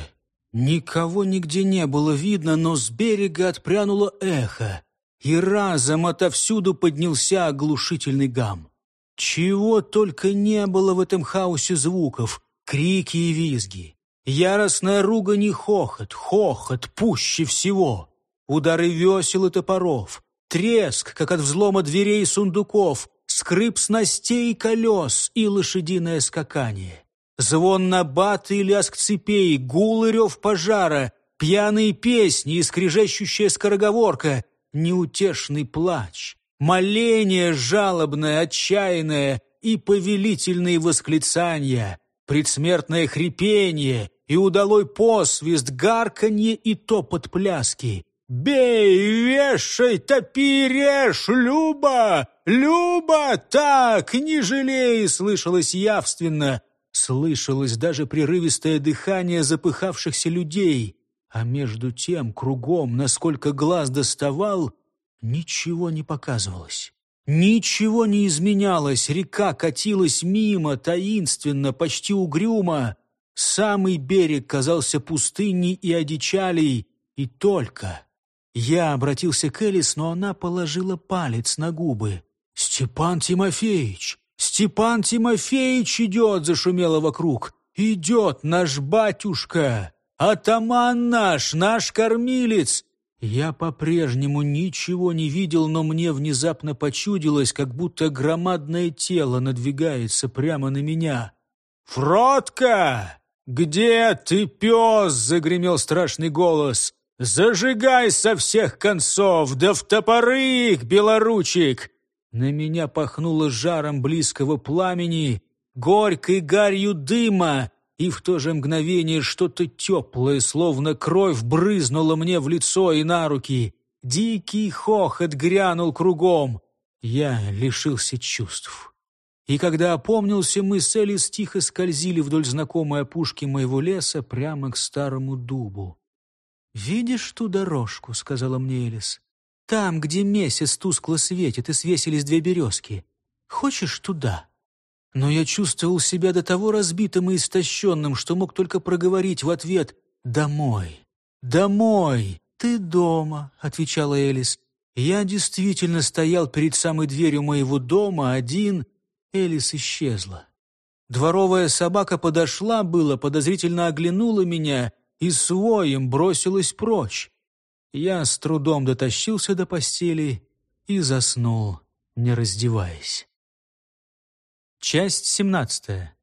Никого нигде не было видно, но с берега отпрянуло эхо, и разом отовсюду поднялся оглушительный гам. Чего только не было в этом хаосе звуков, крики и визги. Яростная ругань и хохот, хохот пуще всего. Удары весел и топоров, треск, как от взлома дверей и сундуков, скрип снастей и колес и лошадиное скакание. Звон набаты и лязг цепей, гул и рев пожара, пьяные песни и скрежещущая скороговорка, неутешный плач, моление жалобное, отчаянное и повелительные восклицания, предсмертное хрипение и удалой посвист, гарканье и топот пляски. «Бей, вешай, топи, режь, Люба! Люба! Так, не жалей!» слышалось явственно. Слышалось даже прерывистое дыхание запыхавшихся людей. А между тем, кругом, насколько глаз доставал, ничего не показывалось. Ничего не изменялось, река катилась мимо, таинственно, почти угрюмо. Самый берег казался пустыней и одичалей, и только... Я обратился к Элис, но она положила палец на губы. «Степан Тимофеевич! Степан Тимофеевич идет!» — зашумело вокруг. «Идет наш батюшка! Атаман наш, наш кормилец!» Я по-прежнему ничего не видел, но мне внезапно почудилось, как будто громадное тело надвигается прямо на меня. «Фротка! Где ты, пес?» — загремел страшный голос. «Зажигай со всех концов, да в топоры их, белоручик!» На меня пахнуло жаром близкого пламени, горькой гарью дыма, и в то же мгновение что-то теплое, словно кровь, брызнуло мне в лицо и на руки. Дикий хохот грянул кругом. Я лишился чувств. И когда опомнился, мы с Элис тихо скользили вдоль знакомой опушки моего леса прямо к старому дубу. «Видишь ту дорожку?» — сказала мне Элис. «Там, где месяц тускло светит и свесились две березки. Хочешь туда?» Но я чувствовал себя до того разбитым и истощенным, что мог только проговорить в ответ «Домой! Домой! Ты дома!» — отвечала Элис. Я действительно стоял перед самой дверью моего дома один. Элис исчезла. Дворовая собака подошла было, подозрительно оглянула меня и своим бросилась прочь. Я с трудом дотащился до постели и заснул, не раздеваясь. Часть семнадцатая.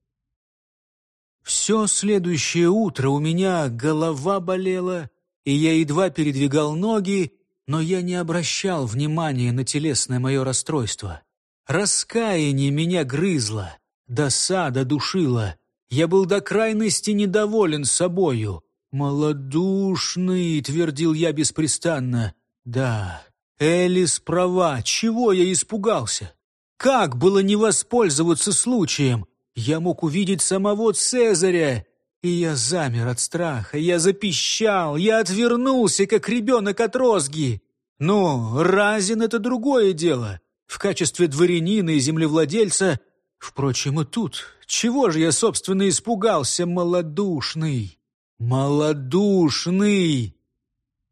Все следующее утро у меня голова болела, и я едва передвигал ноги, но я не обращал внимания на телесное мое расстройство. Раскаяние меня грызло, досада душила. Я был до крайности недоволен собою. «Малодушный», — твердил я беспрестанно. «Да, Элис права, чего я испугался? Как было не воспользоваться случаем? Я мог увидеть самого Цезаря, и я замер от страха, я запищал, я отвернулся, как ребенок от розги. Ну, Разин — это другое дело. В качестве дворянина и землевладельца... Впрочем, и тут... Чего же я, собственно, испугался, малодушный? «Малодушный!»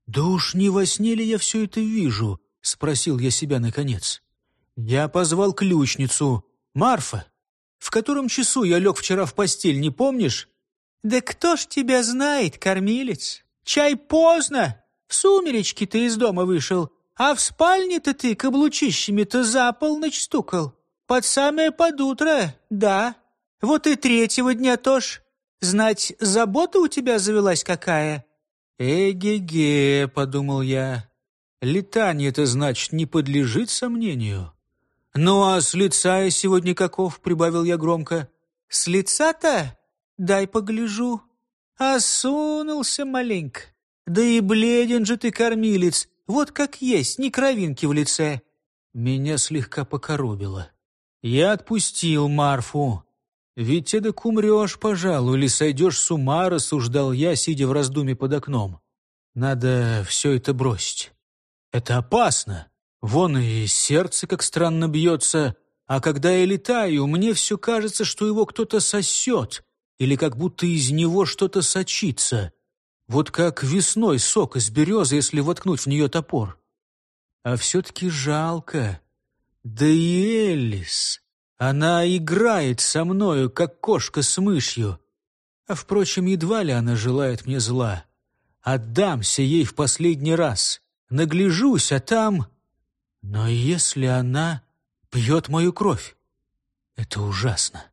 «Да уж не во сне ли я все это вижу?» — спросил я себя наконец. Я позвал ключницу. «Марфа, в котором часу я лег вчера в постель, не помнишь?» «Да кто ж тебя знает, кормилец? Чай поздно. В сумеречки ты из дома вышел, а в спальне-то ты каблучищами-то за полночь стукал. Под самое под утро, да. Вот и третьего дня тоже. Знать, забота у тебя завелась какая?» «Эге-ге», — подумал я, — «летание-то, значит, не подлежит сомнению». «Ну, а с лица я сегодня каков?» — прибавил я громко. «С лица-то? Дай погляжу. Осунулся маленько. Да и бледен же ты, кормилец, вот как есть, ни кровинки в лице». Меня слегка покоробило. Я отпустил Марфу. «Ведь так умрешь, пожалуй, или сойдешь с ума», — рассуждал я, сидя в раздумье под окном. «Надо все это бросить. Это опасно. Вон и сердце как странно бьется. а когда я летаю, мне все кажется, что его кто-то сосет, или как будто из него что-то сочится. Вот как весной сок из березы, если воткнуть в нее топор. А все-таки жалко. Да и Элис, она играет со мною, как кошка с мышью. А, впрочем, едва ли она желает мне зла. Отдамся ей в последний раз. Нагляжусь, а там... Но если она пьет мою кровь, это ужасно.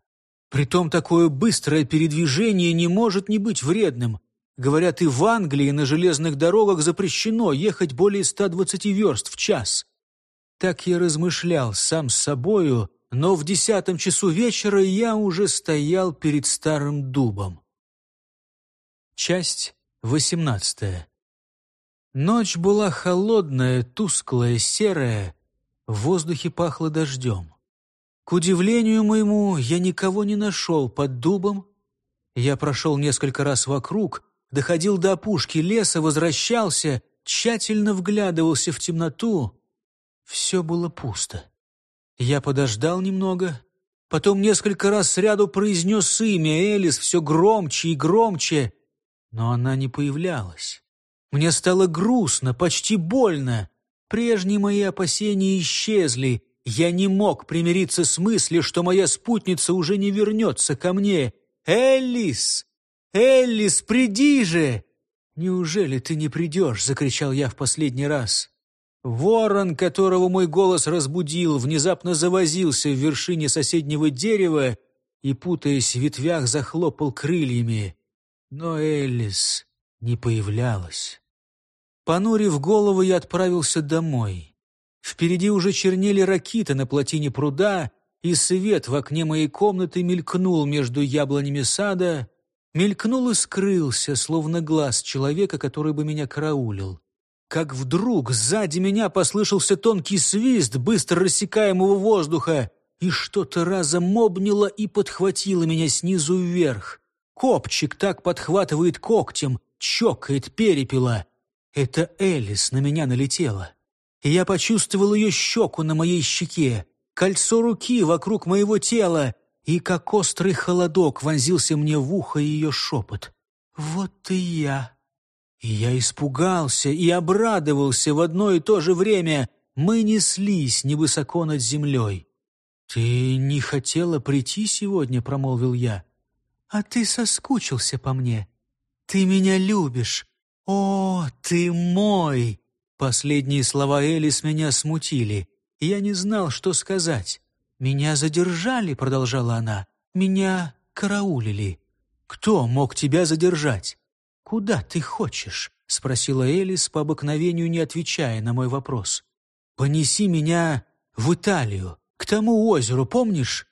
Притом такое быстрое передвижение не может не быть вредным. Говорят, и в Англии на железных дорогах запрещено ехать более 120 верст в час. Так я размышлял сам с собою, но в десятом часу вечера я уже стоял перед старым дубом. Часть восемнадцатая. Ночь была холодная, тусклая, серая, в воздухе пахло дождем. К удивлению моему, я никого не нашел под дубом. Я прошел несколько раз вокруг, доходил до опушки леса, возвращался, тщательно вглядывался в темноту. Все было пусто. Я подождал немного, потом несколько раз сряду произнес имя Элис все громче и громче, но она не появлялась. Мне стало грустно, почти больно. Прежние мои опасения исчезли. Я не мог примириться с мыслью, что моя спутница уже не вернется ко мне. «Эллис! Эллис, приди же!» «Неужели ты не придешь?» — закричал я в последний раз. Ворон, которого мой голос разбудил, внезапно завозился в вершине соседнего дерева и, путаясь в ветвях, захлопал крыльями. Но Эллис не появлялась. Понурив голову, я отправился домой. Впереди уже чернели ракиты на плотине пруда, и свет в окне моей комнаты мелькнул между яблонями сада, мелькнул и скрылся, словно глаз человека, который бы меня караулил. Как вдруг сзади меня послышался тонкий свист быстро рассекаемого воздуха, и что-то разом обняло и подхватило меня снизу вверх. Копчик так подхватывает когтем, чокает перепела — это Элис на меня налетела. я почувствовал ее щеку на моей щеке, кольцо руки вокруг моего тела, и как острый холодок вонзился мне в ухо ее шепот. «Вот и я». И я испугался и обрадовался в одно и то же время. Мы неслись невысоко над землей. «Ты не хотела прийти сегодня?» — промолвил я. «А ты соскучился по мне. Ты меня любишь. «О, ты мой!» Последние слова Элис меня смутили. Я не знал, что сказать. «Меня задержали», — продолжала она. «Меня караулили». «Кто мог тебя задержать?» «Куда ты хочешь?» — спросила Элис, по обыкновению не отвечая на мой вопрос. «Понеси меня в Италию, к тому озеру, помнишь?»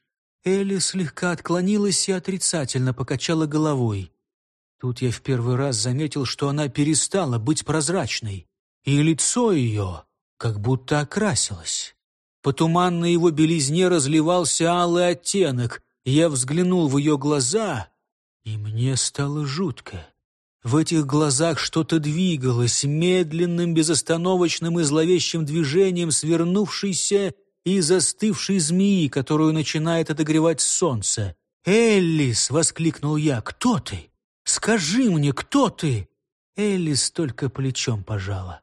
Элис слегка отклонилась и отрицательно покачала головой. Тут я в первый раз заметил, что она перестала быть прозрачной, и лицо ее как будто окрасилось. По туманной его белизне разливался алый оттенок, я взглянул в ее глаза, и мне стало жутко. В этих глазах что-то двигалось медленным, безостановочным и зловещим движением свернувшейся и застывшей змеи, которую начинает отогревать солнце. «Эллис!» — воскликнул я. «Кто ты?» Скажи мне, кто ты?» Элис только плечом пожала.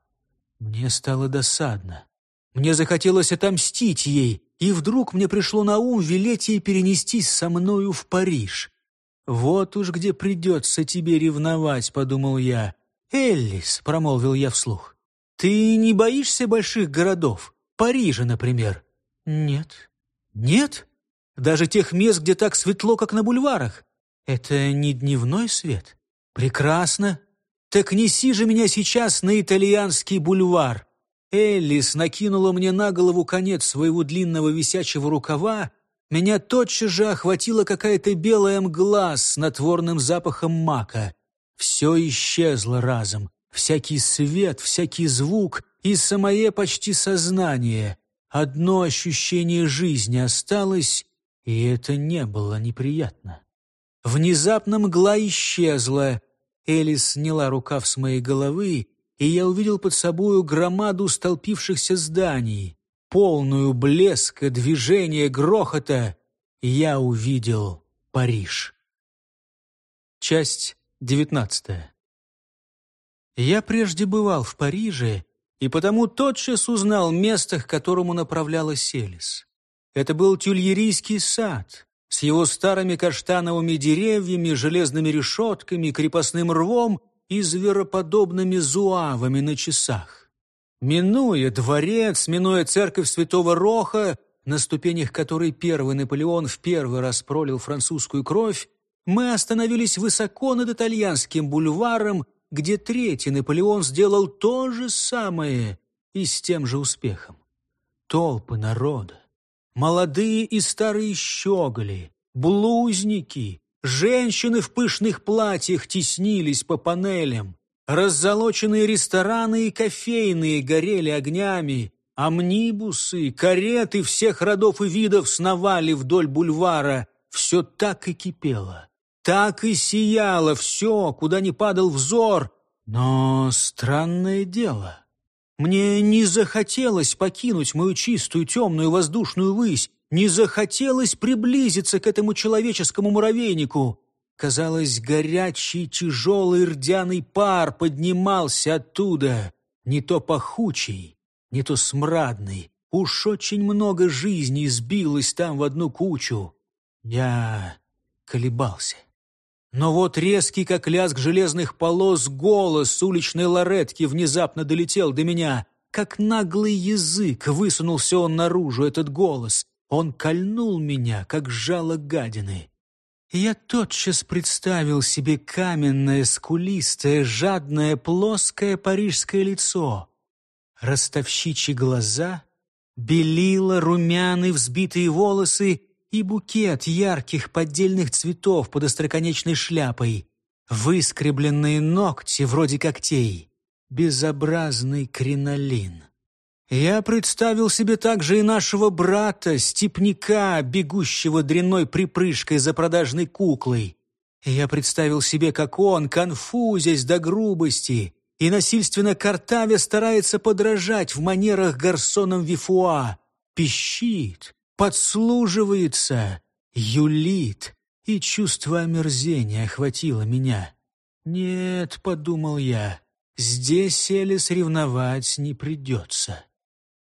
Мне стало досадно. Мне захотелось отомстить ей, и вдруг мне пришло на ум велеть ей перенестись со мною в Париж. «Вот уж где придется тебе ревновать», — подумал я. «Эллис», — промолвил я вслух, — «ты не боишься больших городов? Парижа, например?» «Нет». «Нет? Даже тех мест, где так светло, как на бульварах?» «Это не дневной свет? Прекрасно. Так неси же меня сейчас на итальянский бульвар». Эллис накинула мне на голову конец своего длинного висячего рукава. Меня тотчас же охватила какая-то белая мгла с натворным запахом мака. Все исчезло разом. Всякий свет, всякий звук и самое почти сознание. Одно ощущение жизни осталось, и это не было неприятно. Внезапно мгла исчезла. Элис сняла рукав с моей головы, и я увидел под собою громаду столпившихся зданий. Полную блеска, движения, грохота, я увидел Париж. Часть девятнадцатая. Я прежде бывал в Париже, и потому тотчас узнал место, к которому направлялась Селис. Это был Тюльерийский сад с его старыми каштановыми деревьями, железными решетками, крепостным рвом и звероподобными зуавами на часах. Минуя дворец, минуя церковь святого Роха, на ступенях которой первый Наполеон в первый раз пролил французскую кровь, мы остановились высоко над итальянским бульваром, где третий Наполеон сделал то же самое и с тем же успехом. Толпы народа, молодые и старые щеголи, блузники, женщины в пышных платьях теснились по панелям, раззолоченные рестораны и кофейные горели огнями, амнибусы, кареты всех родов и видов сновали вдоль бульвара, все так и кипело. Так и сияло все, куда ни падал взор. Но странное дело. Мне не захотелось покинуть мою чистую, темную, воздушную высь, не захотелось приблизиться к этому человеческому муравейнику. Казалось, горячий, тяжелый рдяный пар поднимался оттуда, не то пахучий, не то смрадный. Уж очень много жизней сбилось там в одну кучу. Я колебался. Но вот резкий, как лязг железных полос, голос уличной ларетки внезапно долетел до меня. Как наглый язык высунулся он наружу, этот голос. Он кольнул меня, как жало гадины. Я тотчас представил себе каменное, скулистое, жадное, плоское парижское лицо. Ростовщичьи глаза, белила, румяны, взбитые волосы и букет ярких поддельных цветов под остроконечной шляпой, выскребленные ногти вроде когтей, безобразный кринолин. Я представил себе также и нашего брата, степняка, бегущего дрянной припрыжкой за продажной куклой. Я представил себе, как он, конфузясь до грубости и насильственно картавя, старается подражать в манерах гарсоном Вифуа, пищит, подслуживается, юлит, и чувство омерзения охватило меня. «Нет», — подумал я, — «здесь Элис ревновать не придется».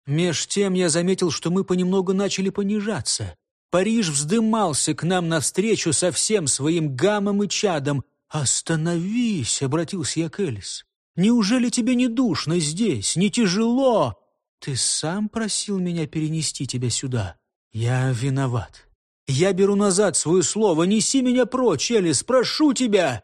Меж тем я заметил, что мы понемногу начали понижаться. Париж вздымался к нам навстречу со всем своим гамом и чадом. «Остановись!» — обратился я к Элис. «Неужели тебе не душно здесь, не тяжело?» «Ты сам просил меня перенести тебя сюда. «Я виноват. Я беру назад свое слово. Неси меня прочь, Элис, прошу тебя!»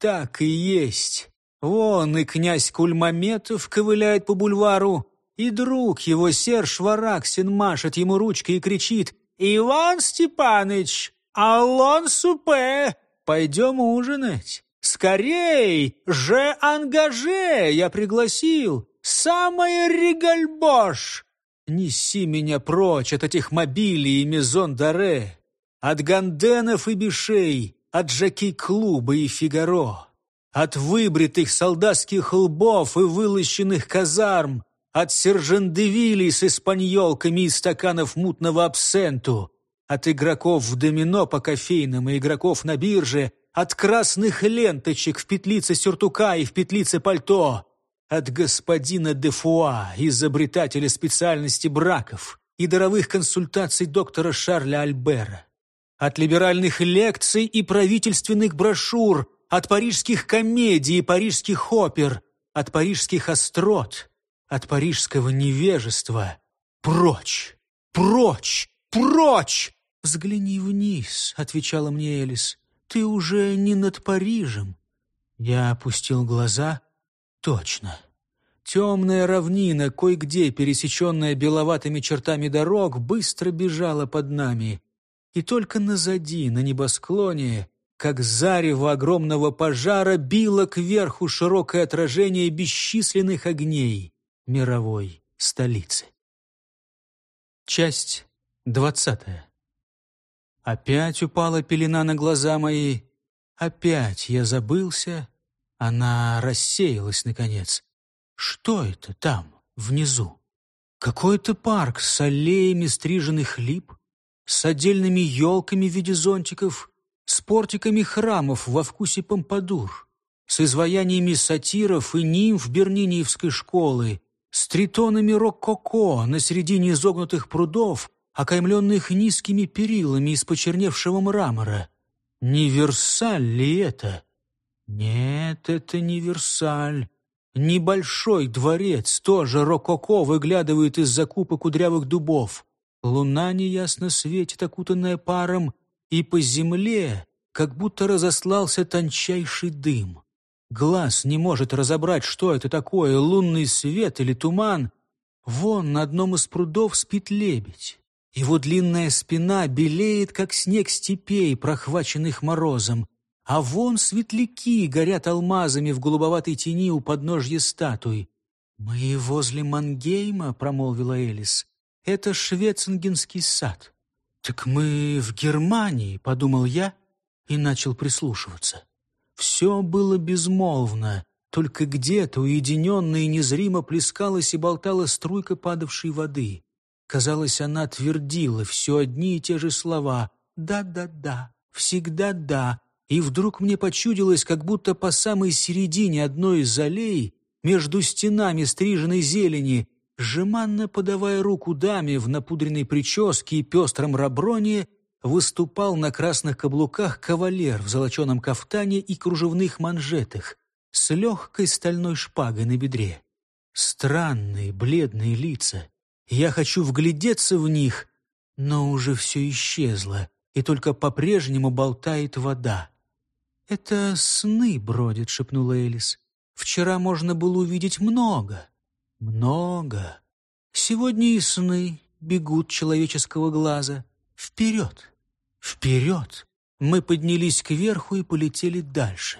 «Так и есть. Вон и князь Кульмаметов ковыляет по бульвару, и друг его, Серж Вараксин, машет ему ручкой и кричит «Иван Степаныч, аллон супе, пойдем ужинать!» «Скорей! Же ангаже! Я пригласил! Самое регальбош!» Неси меня прочь от этих мобилей и мезон-даре, от ганденов и бишей, от жаки-клуба и фигаро, от выбритых солдатских лбов и вылощенных казарм, от сержандевилей с испаньолками и стаканов мутного абсенту, от игроков в домино по кофейным и игроков на бирже, от красных ленточек в петлице сюртука и в петлице пальто, от господина Дефуа, изобретателя специальности браков и даровых консультаций доктора Шарля Альбера, от либеральных лекций и правительственных брошюр, от парижских комедий и парижских опер, от парижских острот, от парижского невежества. Прочь! Прочь! Прочь! «Взгляни вниз», — отвечала мне Элис. «Ты уже не над Парижем». Я опустил глаза — Точно. Темная равнина, кое-где пересеченная беловатыми чертами дорог, быстро бежала под нами. И только назади, на небосклоне, как зарево огромного пожара, било кверху широкое отражение бесчисленных огней мировой столицы. Часть двадцатая. Опять упала пелена на глаза мои. Опять я забылся она рассеялась, наконец. Что это там, внизу? Какой-то парк с аллеями стриженных лип, с отдельными елками в виде зонтиков, с портиками храмов во вкусе помпадур, с изваяниями сатиров и нимф Берниниевской школы, с тритонами рококо на середине изогнутых прудов, окаймленных низкими перилами из почерневшего мрамора. Не Версаль ли это? Нет, это не Версаль. Небольшой дворец, тоже рококо, выглядывает из-за купа кудрявых дубов. Луна неясно светит, окутанная паром, и по земле как будто разослался тончайший дым. Глаз не может разобрать, что это такое, лунный свет или туман. Вон на одном из прудов спит лебедь. Его длинная спина белеет, как снег степей, прохваченных морозом. А вон светляки горят алмазами в голубоватой тени у подножья статуи. «Мы возле Мангейма», — промолвила Элис. «Это швецингенский сад». «Так мы в Германии», — подумал я и начал прислушиваться. Все было безмолвно, только где-то уединенно и незримо плескалась и болтала струйка падавшей воды. Казалось, она твердила все одни и те же слова «да-да-да», «всегда да», и вдруг мне почудилось, как будто по самой середине одной из аллей, между стенами стриженной зелени, жеманно подавая руку даме в напудренной прическе и пестром раброне, выступал на красных каблуках кавалер в золоченом кафтане и кружевных манжетах с легкой стальной шпагой на бедре. Странные бледные лица. Я хочу вглядеться в них, но уже все исчезло, и только по-прежнему болтает вода. «Это сны бродят», — шепнула Элис. «Вчера можно было увидеть много, много. Сегодня и сны бегут человеческого глаза. Вперед, вперед!» Мы поднялись кверху и полетели дальше.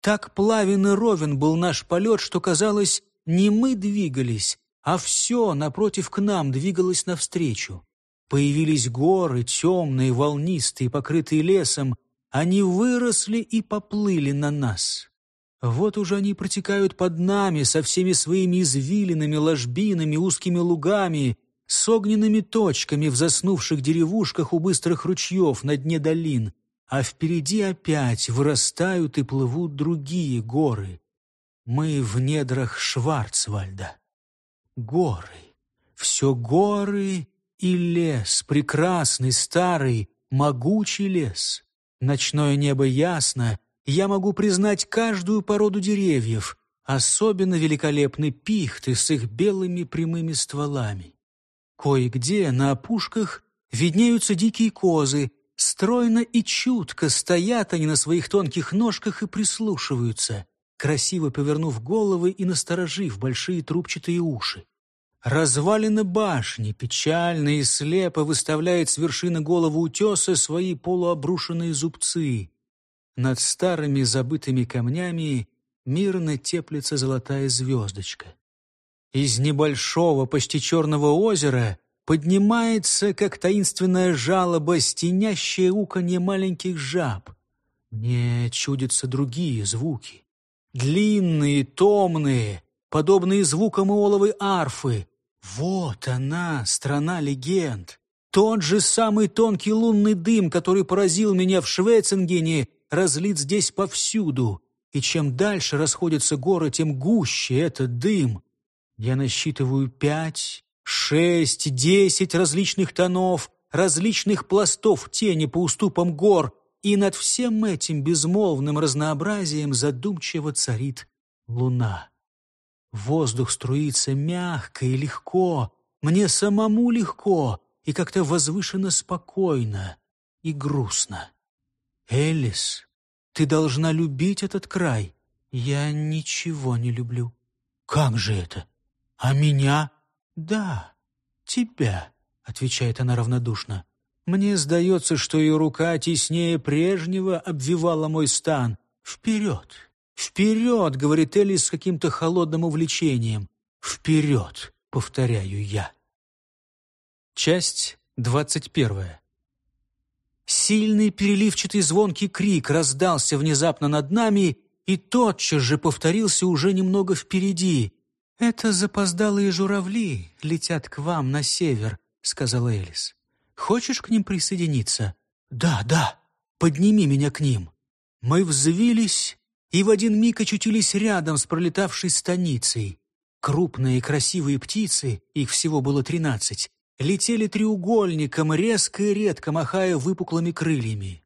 Так плавен и ровен был наш полет, что, казалось, не мы двигались, а все напротив к нам двигалось навстречу. Появились горы, темные, волнистые, покрытые лесом, они выросли и поплыли на нас. Вот уже они протекают под нами со всеми своими извилинами, ложбинами, узкими лугами, с огненными точками в заснувших деревушках у быстрых ручьев на дне долин, а впереди опять вырастают и плывут другие горы. Мы в недрах Шварцвальда. Горы, все горы и лес, прекрасный, старый, могучий лес. Ночное небо ясно, я могу признать каждую породу деревьев, особенно великолепны пихты с их белыми прямыми стволами. Кое-где на опушках виднеются дикие козы, стройно и чутко стоят они на своих тонких ножках и прислушиваются, красиво повернув головы и насторожив большие трубчатые уши. Развалины башни печально и слепо выставляет с вершины головы утеса свои полуобрушенные зубцы. Над старыми забытыми камнями мирно теплится золотая звездочка. Из небольшого, почти черного озера поднимается, как таинственная жалоба, стенящее уканье маленьких жаб. Мне чудятся другие звуки. Длинные, томные, подобные звукам иоловой арфы. Вот она, страна легенд. Тот же самый тонкий лунный дым, который поразил меня в Швецингене, разлит здесь повсюду. И чем дальше расходятся горы, тем гуще этот дым. Я насчитываю пять, шесть, десять различных тонов, различных пластов тени по уступам гор, и над всем этим безмолвным разнообразием задумчиво царит луна. Воздух струится мягко и легко, мне самому легко и как-то возвышенно спокойно и грустно. Элис, ты должна любить этот край. Я ничего не люблю. Как же это? А меня? Да, тебя, отвечает она равнодушно. Мне сдается, что ее рука теснее прежнего обвивала мой стан. Вперед! «Вперед!» — говорит Элли с каким-то холодным увлечением. «Вперед!» — повторяю я. Часть двадцать первая. Сильный переливчатый звонкий крик раздался внезапно над нами и тотчас же повторился уже немного впереди. «Это запоздалые журавли летят к вам на север», — сказала Элис. «Хочешь к ним присоединиться?» «Да, да, подними меня к ним». Мы взвились и в один миг очутились рядом с пролетавшей станицей. Крупные красивые птицы, их всего было тринадцать, летели треугольником, резко и редко махая выпуклыми крыльями.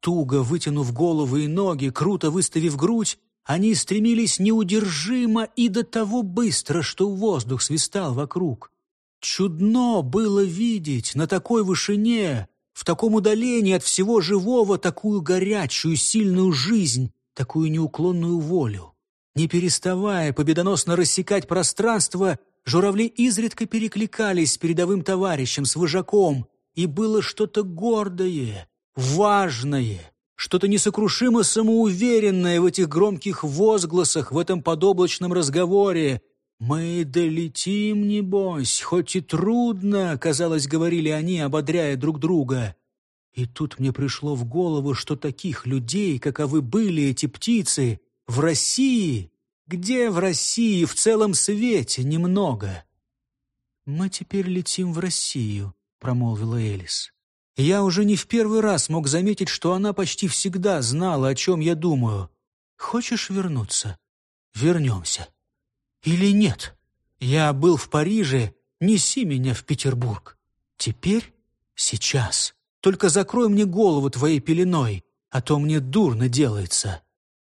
Туго вытянув головы и ноги, круто выставив грудь, они стремились неудержимо и до того быстро, что воздух свистал вокруг. Чудно было видеть на такой вышине, в таком удалении от всего живого, такую горячую, сильную жизнь, такую неуклонную волю. Не переставая победоносно рассекать пространство, журавли изредка перекликались с передовым товарищем, с вожаком, и было что-то гордое, важное, что-то несокрушимо самоуверенное в этих громких возгласах, в этом подоблачном разговоре. «Мы долетим, небось, хоть и трудно», — казалось, говорили они, ободряя друг друга. И тут мне пришло в голову, что таких людей, каковы были эти птицы, в России, где в России, в целом свете немного. «Мы теперь летим в Россию», — промолвила Элис. Я уже не в первый раз мог заметить, что она почти всегда знала, о чем я думаю. «Хочешь вернуться? Вернемся. Или нет? Я был в Париже, неси меня в Петербург. Теперь? Сейчас. Только закрой мне голову твоей пеленой, а то мне дурно делается».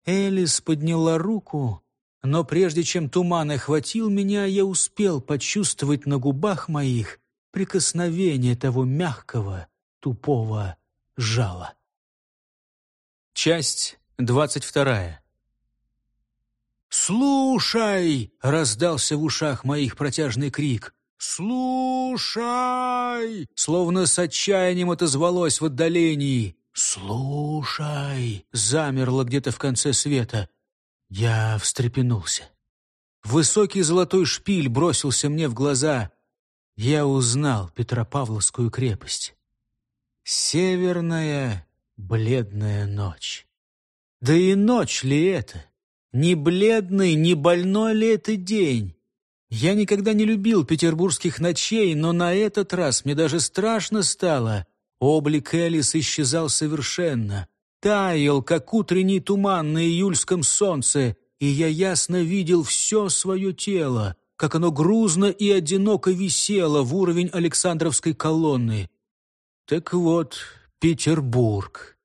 Элис подняла руку, но прежде чем туман охватил меня, я успел почувствовать на губах моих прикосновение того мягкого, тупого жала. Часть двадцать вторая. «Слушай!» — раздался в ушах моих протяжный крик. «Слушай!» Словно с отчаянием отозвалось в отдалении. «Слушай!» — замерло где-то в конце света. Я встрепенулся. Высокий золотой шпиль бросился мне в глаза. Я узнал Петропавловскую крепость. Северная бледная ночь. Да и ночь ли это? Не бледный, не больной ли это день? Я никогда не любил петербургских ночей, но на этот раз мне даже страшно стало. Облик Элис исчезал совершенно. Таял, как утренний туман на июльском солнце, и я ясно видел все свое тело, как оно грузно и одиноко висело в уровень Александровской колонны. Так вот, Петербург.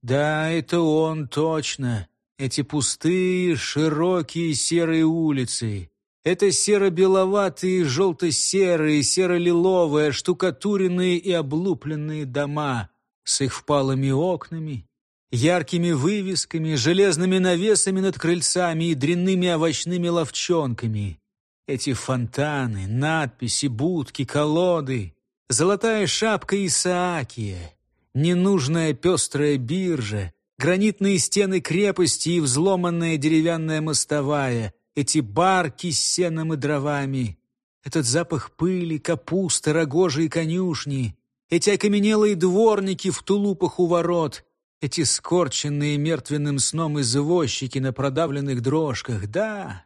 Да, это он точно. Эти пустые, широкие серые улицы. Это серо-беловатые, желто-серые, серо-лиловые, штукатуренные и облупленные дома с их впалыми окнами, яркими вывесками, железными навесами над крыльцами и дрянными овощными ловчонками. Эти фонтаны, надписи, будки, колоды, золотая шапка Исаакия, ненужная пестрая биржа, гранитные стены крепости и взломанная деревянная мостовая — эти барки с сеном и дровами, этот запах пыли, капусты, рогожи и конюшни, эти окаменелые дворники в тулупах у ворот, эти скорченные мертвенным сном извозчики на продавленных дрожках. Да,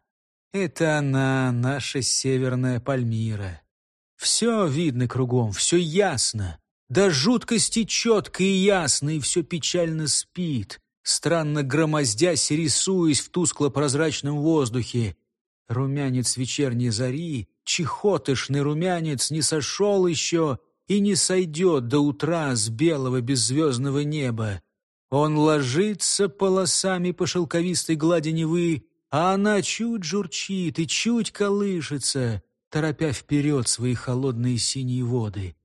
это она, наша северная Пальмира. Все видно кругом, все ясно. До жуткости четко и ясно, и все печально спит странно громоздясь и рисуясь в тускло-прозрачном воздухе. Румянец вечерней зари, чехотышный румянец не сошел еще и не сойдет до утра с белого беззвездного неба. Он ложится полосами по шелковистой глади Невы, а она чуть журчит и чуть колышется, торопя вперед свои холодные синие воды.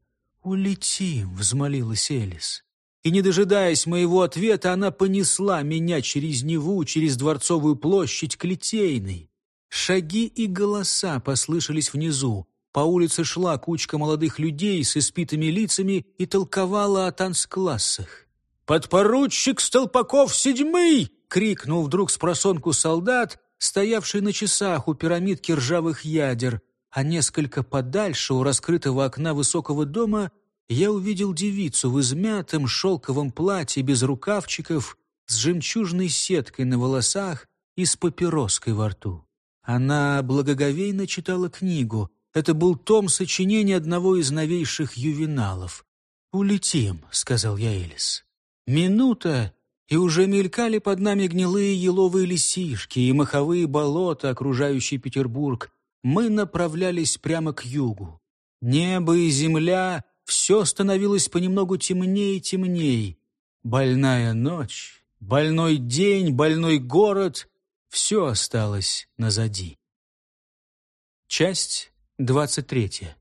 «Улетим!» — взмолилась Элис. И, не дожидаясь моего ответа, она понесла меня через Неву, через Дворцовую площадь к Литейной. Шаги и голоса послышались внизу. По улице шла кучка молодых людей с испитыми лицами и толковала о танцклассах. «Подпоручик Столпаков седьмый!» — крикнул вдруг с просонку солдат, стоявший на часах у пирамидки ржавых ядер, а несколько подальше у раскрытого окна высокого дома я увидел девицу в измятом шелковом платье без рукавчиков, с жемчужной сеткой на волосах и с папироской во рту. Она благоговейно читала книгу. Это был том сочинения одного из новейших ювеналов. «Улетим», — сказал я Элис. Минута, и уже мелькали под нами гнилые еловые лисишки и маховые болота, окружающие Петербург. Мы направлялись прямо к югу. Небо и земля — все становилось понемногу темнее и темнее. Больная ночь, больной день, больной город — все осталось назади. Часть двадцать третья.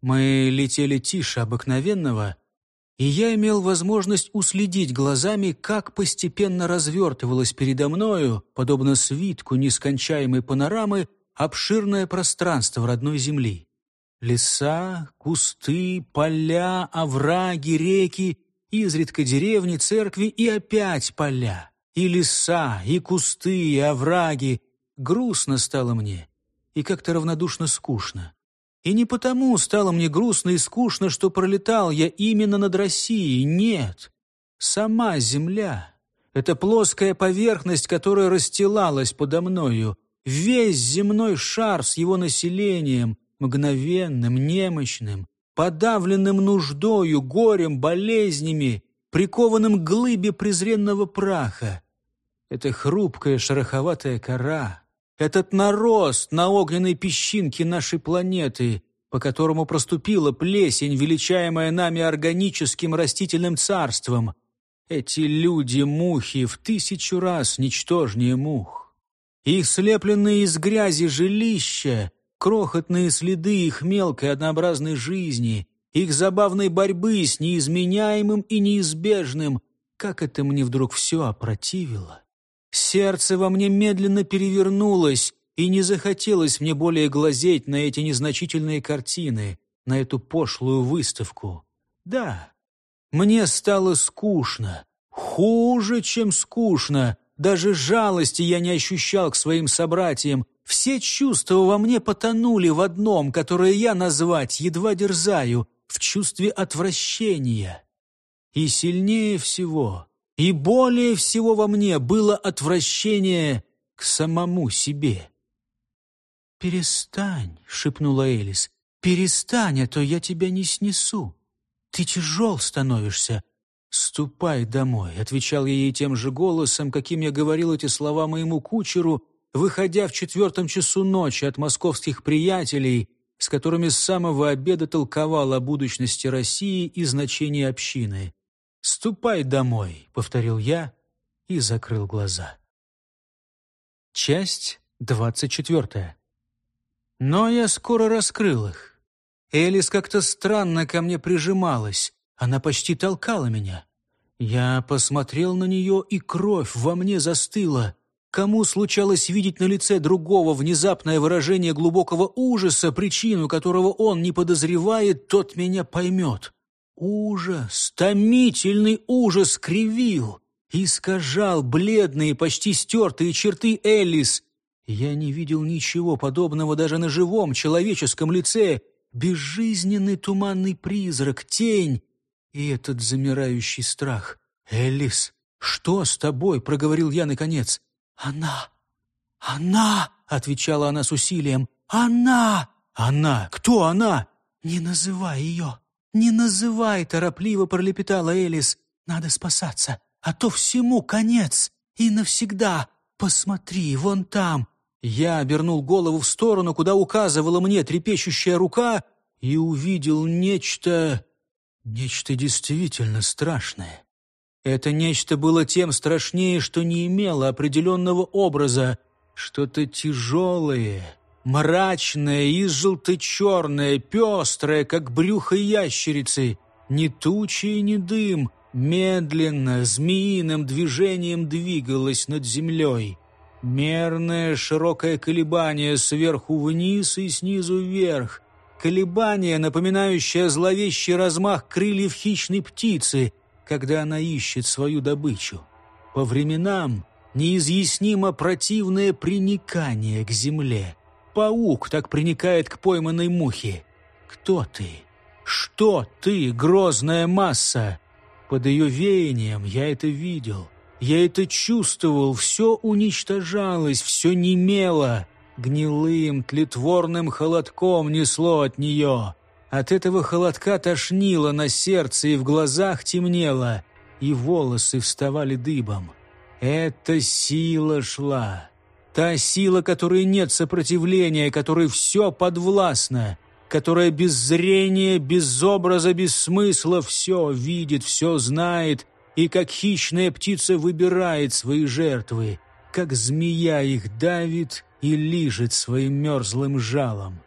Мы летели тише обыкновенного, и я имел возможность уследить глазами, как постепенно развертывалось передо мною, подобно свитку нескончаемой панорамы, обширное пространство родной земли. Леса, кусты, поля, овраги, реки, изредка деревни, церкви и опять поля. И леса, и кусты, и овраги. Грустно стало мне и как-то равнодушно скучно. И не потому стало мне грустно и скучно, что пролетал я именно над Россией. Нет. Сама земля — это плоская поверхность, которая расстилалась подо мною. Весь земной шар с его населением, мгновенным, немощным, подавленным нуждою, горем, болезнями, прикованным к глыбе презренного праха. Это хрупкая шероховатая кора, этот нарост на огненной песчинке нашей планеты, по которому проступила плесень, величаемая нами органическим растительным царством. Эти люди-мухи в тысячу раз ничтожнее мух. Их слепленные из грязи жилища, крохотные следы их мелкой однообразной жизни, их забавной борьбы с неизменяемым и неизбежным, как это мне вдруг все опротивило. Сердце во мне медленно перевернулось, и не захотелось мне более глазеть на эти незначительные картины, на эту пошлую выставку. Да, мне стало скучно, хуже, чем скучно. Даже жалости я не ощущал к своим собратьям. Все чувства во мне потонули в одном, которое я назвать едва дерзаю, в чувстве отвращения. И сильнее всего и более всего во мне было отвращение к самому себе. «Перестань», — шепнула Элис, — «перестань, а то я тебя не снесу. Ты тяжел становишься». «Ступай домой», — отвечал я ей тем же голосом, каким я говорил эти слова моему кучеру, выходя в четвертом часу ночи от московских приятелей, с которыми с самого обеда толковал о будущности России и значении общины. «Ступай домой», — повторил я и закрыл глаза. Часть двадцать четвертая. Но я скоро раскрыл их. Элис как-то странно ко мне прижималась. Она почти толкала меня. Я посмотрел на нее, и кровь во мне застыла. Кому случалось видеть на лице другого внезапное выражение глубокого ужаса, причину которого он не подозревает, тот меня поймет. Ужас, томительный ужас кривил, искажал бледные, почти стертые черты Элис. Я не видел ничего подобного даже на живом человеческом лице. Безжизненный туманный призрак, тень и этот замирающий страх. «Элис, что с тобой?» — проговорил я наконец. «Она! Она!» — отвечала она с усилием. «Она! Она! Кто она?» «Не называй ее!» «Не называй!» — торопливо пролепетала Элис. «Надо спасаться, а то всему конец. И навсегда. Посмотри, вон там». Я обернул голову в сторону, куда указывала мне трепещущая рука, и увидел нечто... нечто действительно страшное. Это нечто было тем страшнее, что не имело определенного образа. Что-то тяжелое, мрачная и желто-черная, пестрая, как брюхо ящерицы, ни тучи, ни дым, медленно, змеиным движением двигалась над землей. Мерное широкое колебание сверху вниз и снизу вверх. Колебание, напоминающее зловещий размах крыльев хищной птицы, когда она ищет свою добычу. По временам неизъяснимо противное приникание к земле – паук так приникает к пойманной мухе. Кто ты? Что ты, грозная масса? Под ее веянием я это видел. Я это чувствовал, все уничтожалось, все немело. Гнилым, тлетворным холодком несло от нее. От этого холодка тошнило на сердце и в глазах темнело, и волосы вставали дыбом. Эта сила шла. Та сила, которой нет сопротивления, которой все подвластно, которая без зрения, без образа, без смысла все видит, все знает, и как хищная птица выбирает свои жертвы, как змея их давит и лижет своим мерзлым жалом.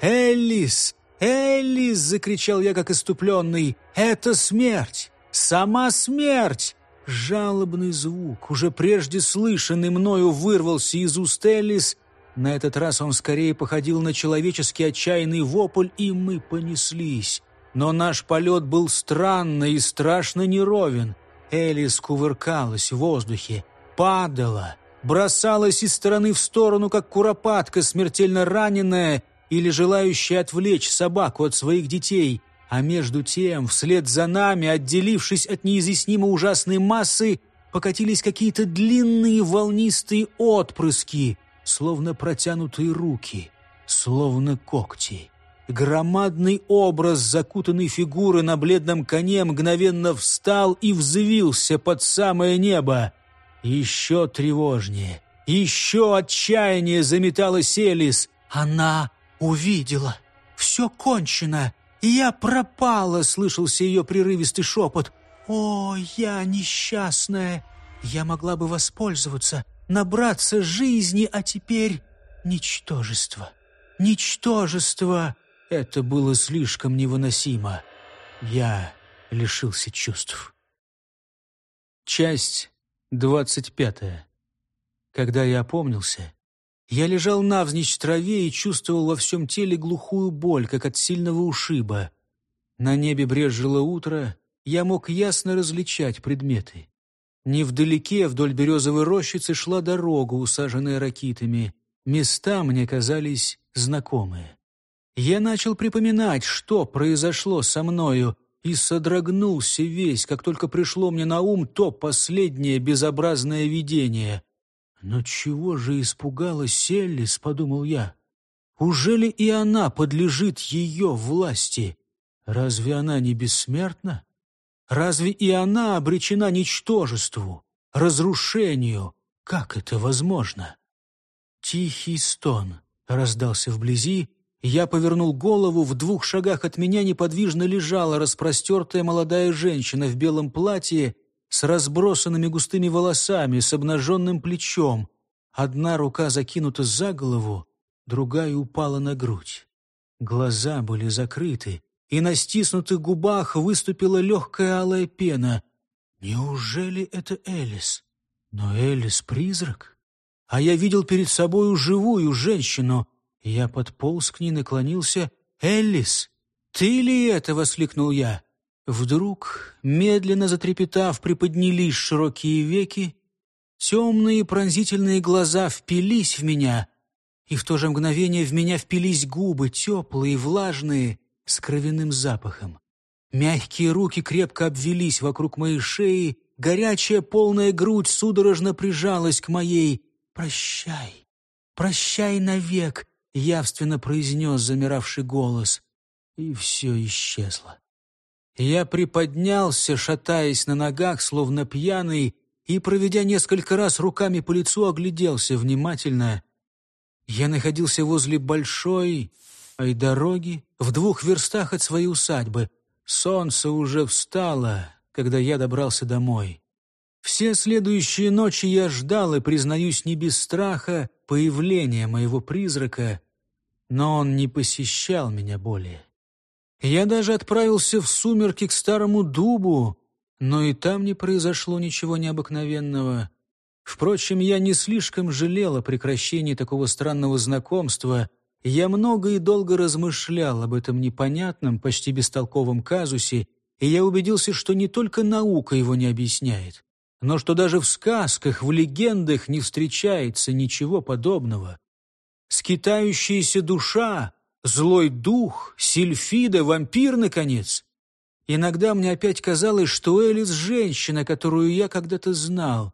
«Эллис! Эллис!» — закричал я, как иступленный. «Это смерть! Сама смерть!» Жалобный звук, уже прежде слышанный мною, вырвался из уст Эллис. На этот раз он скорее походил на человеческий отчаянный вопль, и мы понеслись. Но наш полет был странный и страшно неровен. Элис кувыркалась в воздухе, падала, бросалась из стороны в сторону, как куропатка, смертельно раненая или желающая отвлечь собаку от своих детей. А между тем, вслед за нами, отделившись от неизъяснимо ужасной массы, покатились какие-то длинные волнистые отпрыски, словно протянутые руки, словно когти. Громадный образ закутанной фигуры на бледном коне мгновенно встал и взвился под самое небо. Еще тревожнее, еще отчаяние заметала Селис. Она увидела. Все кончено. «Я пропала!» — слышался ее прерывистый шепот. «О, я несчастная! Я могла бы воспользоваться, набраться жизни, а теперь ничтожество! Ничтожество!» Это было слишком невыносимо. Я лишился чувств. Часть двадцать пятая. Когда я опомнился, я лежал навзничь в траве и чувствовал во всем теле глухую боль, как от сильного ушиба. На небе брежило утро, я мог ясно различать предметы. Невдалеке, вдоль березовой рощицы, шла дорога, усаженная ракитами. Места мне казались знакомые. Я начал припоминать, что произошло со мною, и содрогнулся весь, как только пришло мне на ум то последнее безобразное видение. «Но чего же испугалась Селлис?» — подумал я. «Ужели и она подлежит ее власти? Разве она не бессмертна? Разве и она обречена ничтожеству, разрушению? Как это возможно?» Тихий стон раздался вблизи, я повернул голову, в двух шагах от меня неподвижно лежала распростертая молодая женщина в белом платье с разбросанными густыми волосами, с обнаженным плечом. Одна рука закинута за голову, другая упала на грудь. Глаза были закрыты, и на стиснутых губах выступила легкая алая пена. Неужели это Элис? Но Элис — призрак. А я видел перед собою живую женщину. Я подполз к ней, наклонился. «Элис, ты ли это?» — воскликнул я. Вдруг, медленно затрепетав, приподнялись широкие веки, темные пронзительные глаза впились в меня, и в то же мгновение в меня впились губы, теплые, влажные, с кровяным запахом. Мягкие руки крепко обвелись вокруг моей шеи, горячая полная грудь судорожно прижалась к моей. «Прощай, прощай навек», — явственно произнес замиравший голос, и все исчезло. Я приподнялся, шатаясь на ногах, словно пьяный, и, проведя несколько раз руками по лицу, огляделся внимательно. Я находился возле большой ай дороги, в двух верстах от своей усадьбы. Солнце уже встало, когда я добрался домой. Все следующие ночи я ждал и, признаюсь, не без страха, появления моего призрака, но он не посещал меня более. Я даже отправился в сумерки к старому дубу, но и там не произошло ничего необыкновенного. Впрочем, я не слишком жалел о прекращении такого странного знакомства. Я много и долго размышлял об этом непонятном, почти бестолковом казусе, и я убедился, что не только наука его не объясняет, но что даже в сказках, в легендах не встречается ничего подобного. Скитающаяся душа Злой дух, сильфида, вампир, наконец. Иногда мне опять казалось, что Элис — женщина, которую я когда-то знал.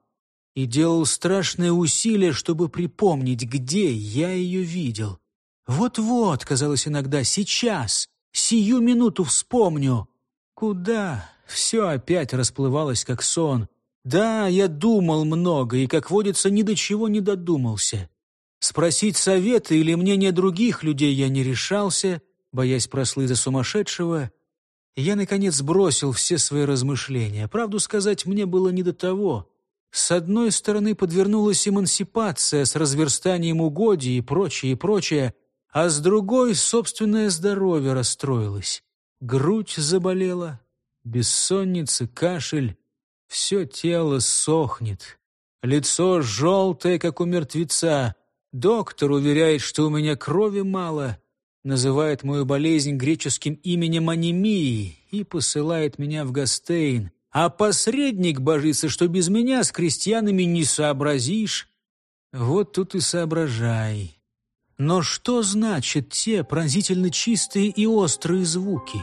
и делал страшное усилие, чтобы припомнить, где я ее видел. Вот-вот, казалось иногда, сейчас, сию минуту вспомню. Куда? Все опять расплывалось, как сон. Да, я думал много и, как водится, ни до чего не додумался. Спросить совета или мнение других людей я не решался, боясь прослыть за сумасшедшего. Я, наконец, бросил все свои размышления. Правду сказать, мне было не до того. С одной стороны подвернулась эмансипация с разверстанием угодий и прочее, и прочее, а с другой собственное здоровье расстроилось. Грудь заболела, бессонница, кашель, все тело сохнет. Лицо желтое, как у мертвеца. Доктор уверяет, что у меня крови мало, называет мою болезнь греческим именем анемии и посылает меня в Гастейн. А посредник божится, что без меня с крестьянами не сообразишь. Вот тут и соображай. Но что значат те пронзительно чистые и острые звуки?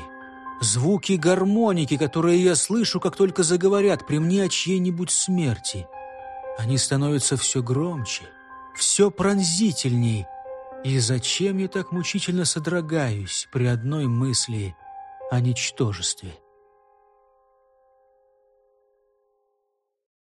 Звуки гармоники, которые я слышу, как только заговорят при мне о чьей-нибудь смерти. Они становятся все громче, все пронзительней. И зачем я так мучительно содрогаюсь при одной мысли о ничтожестве?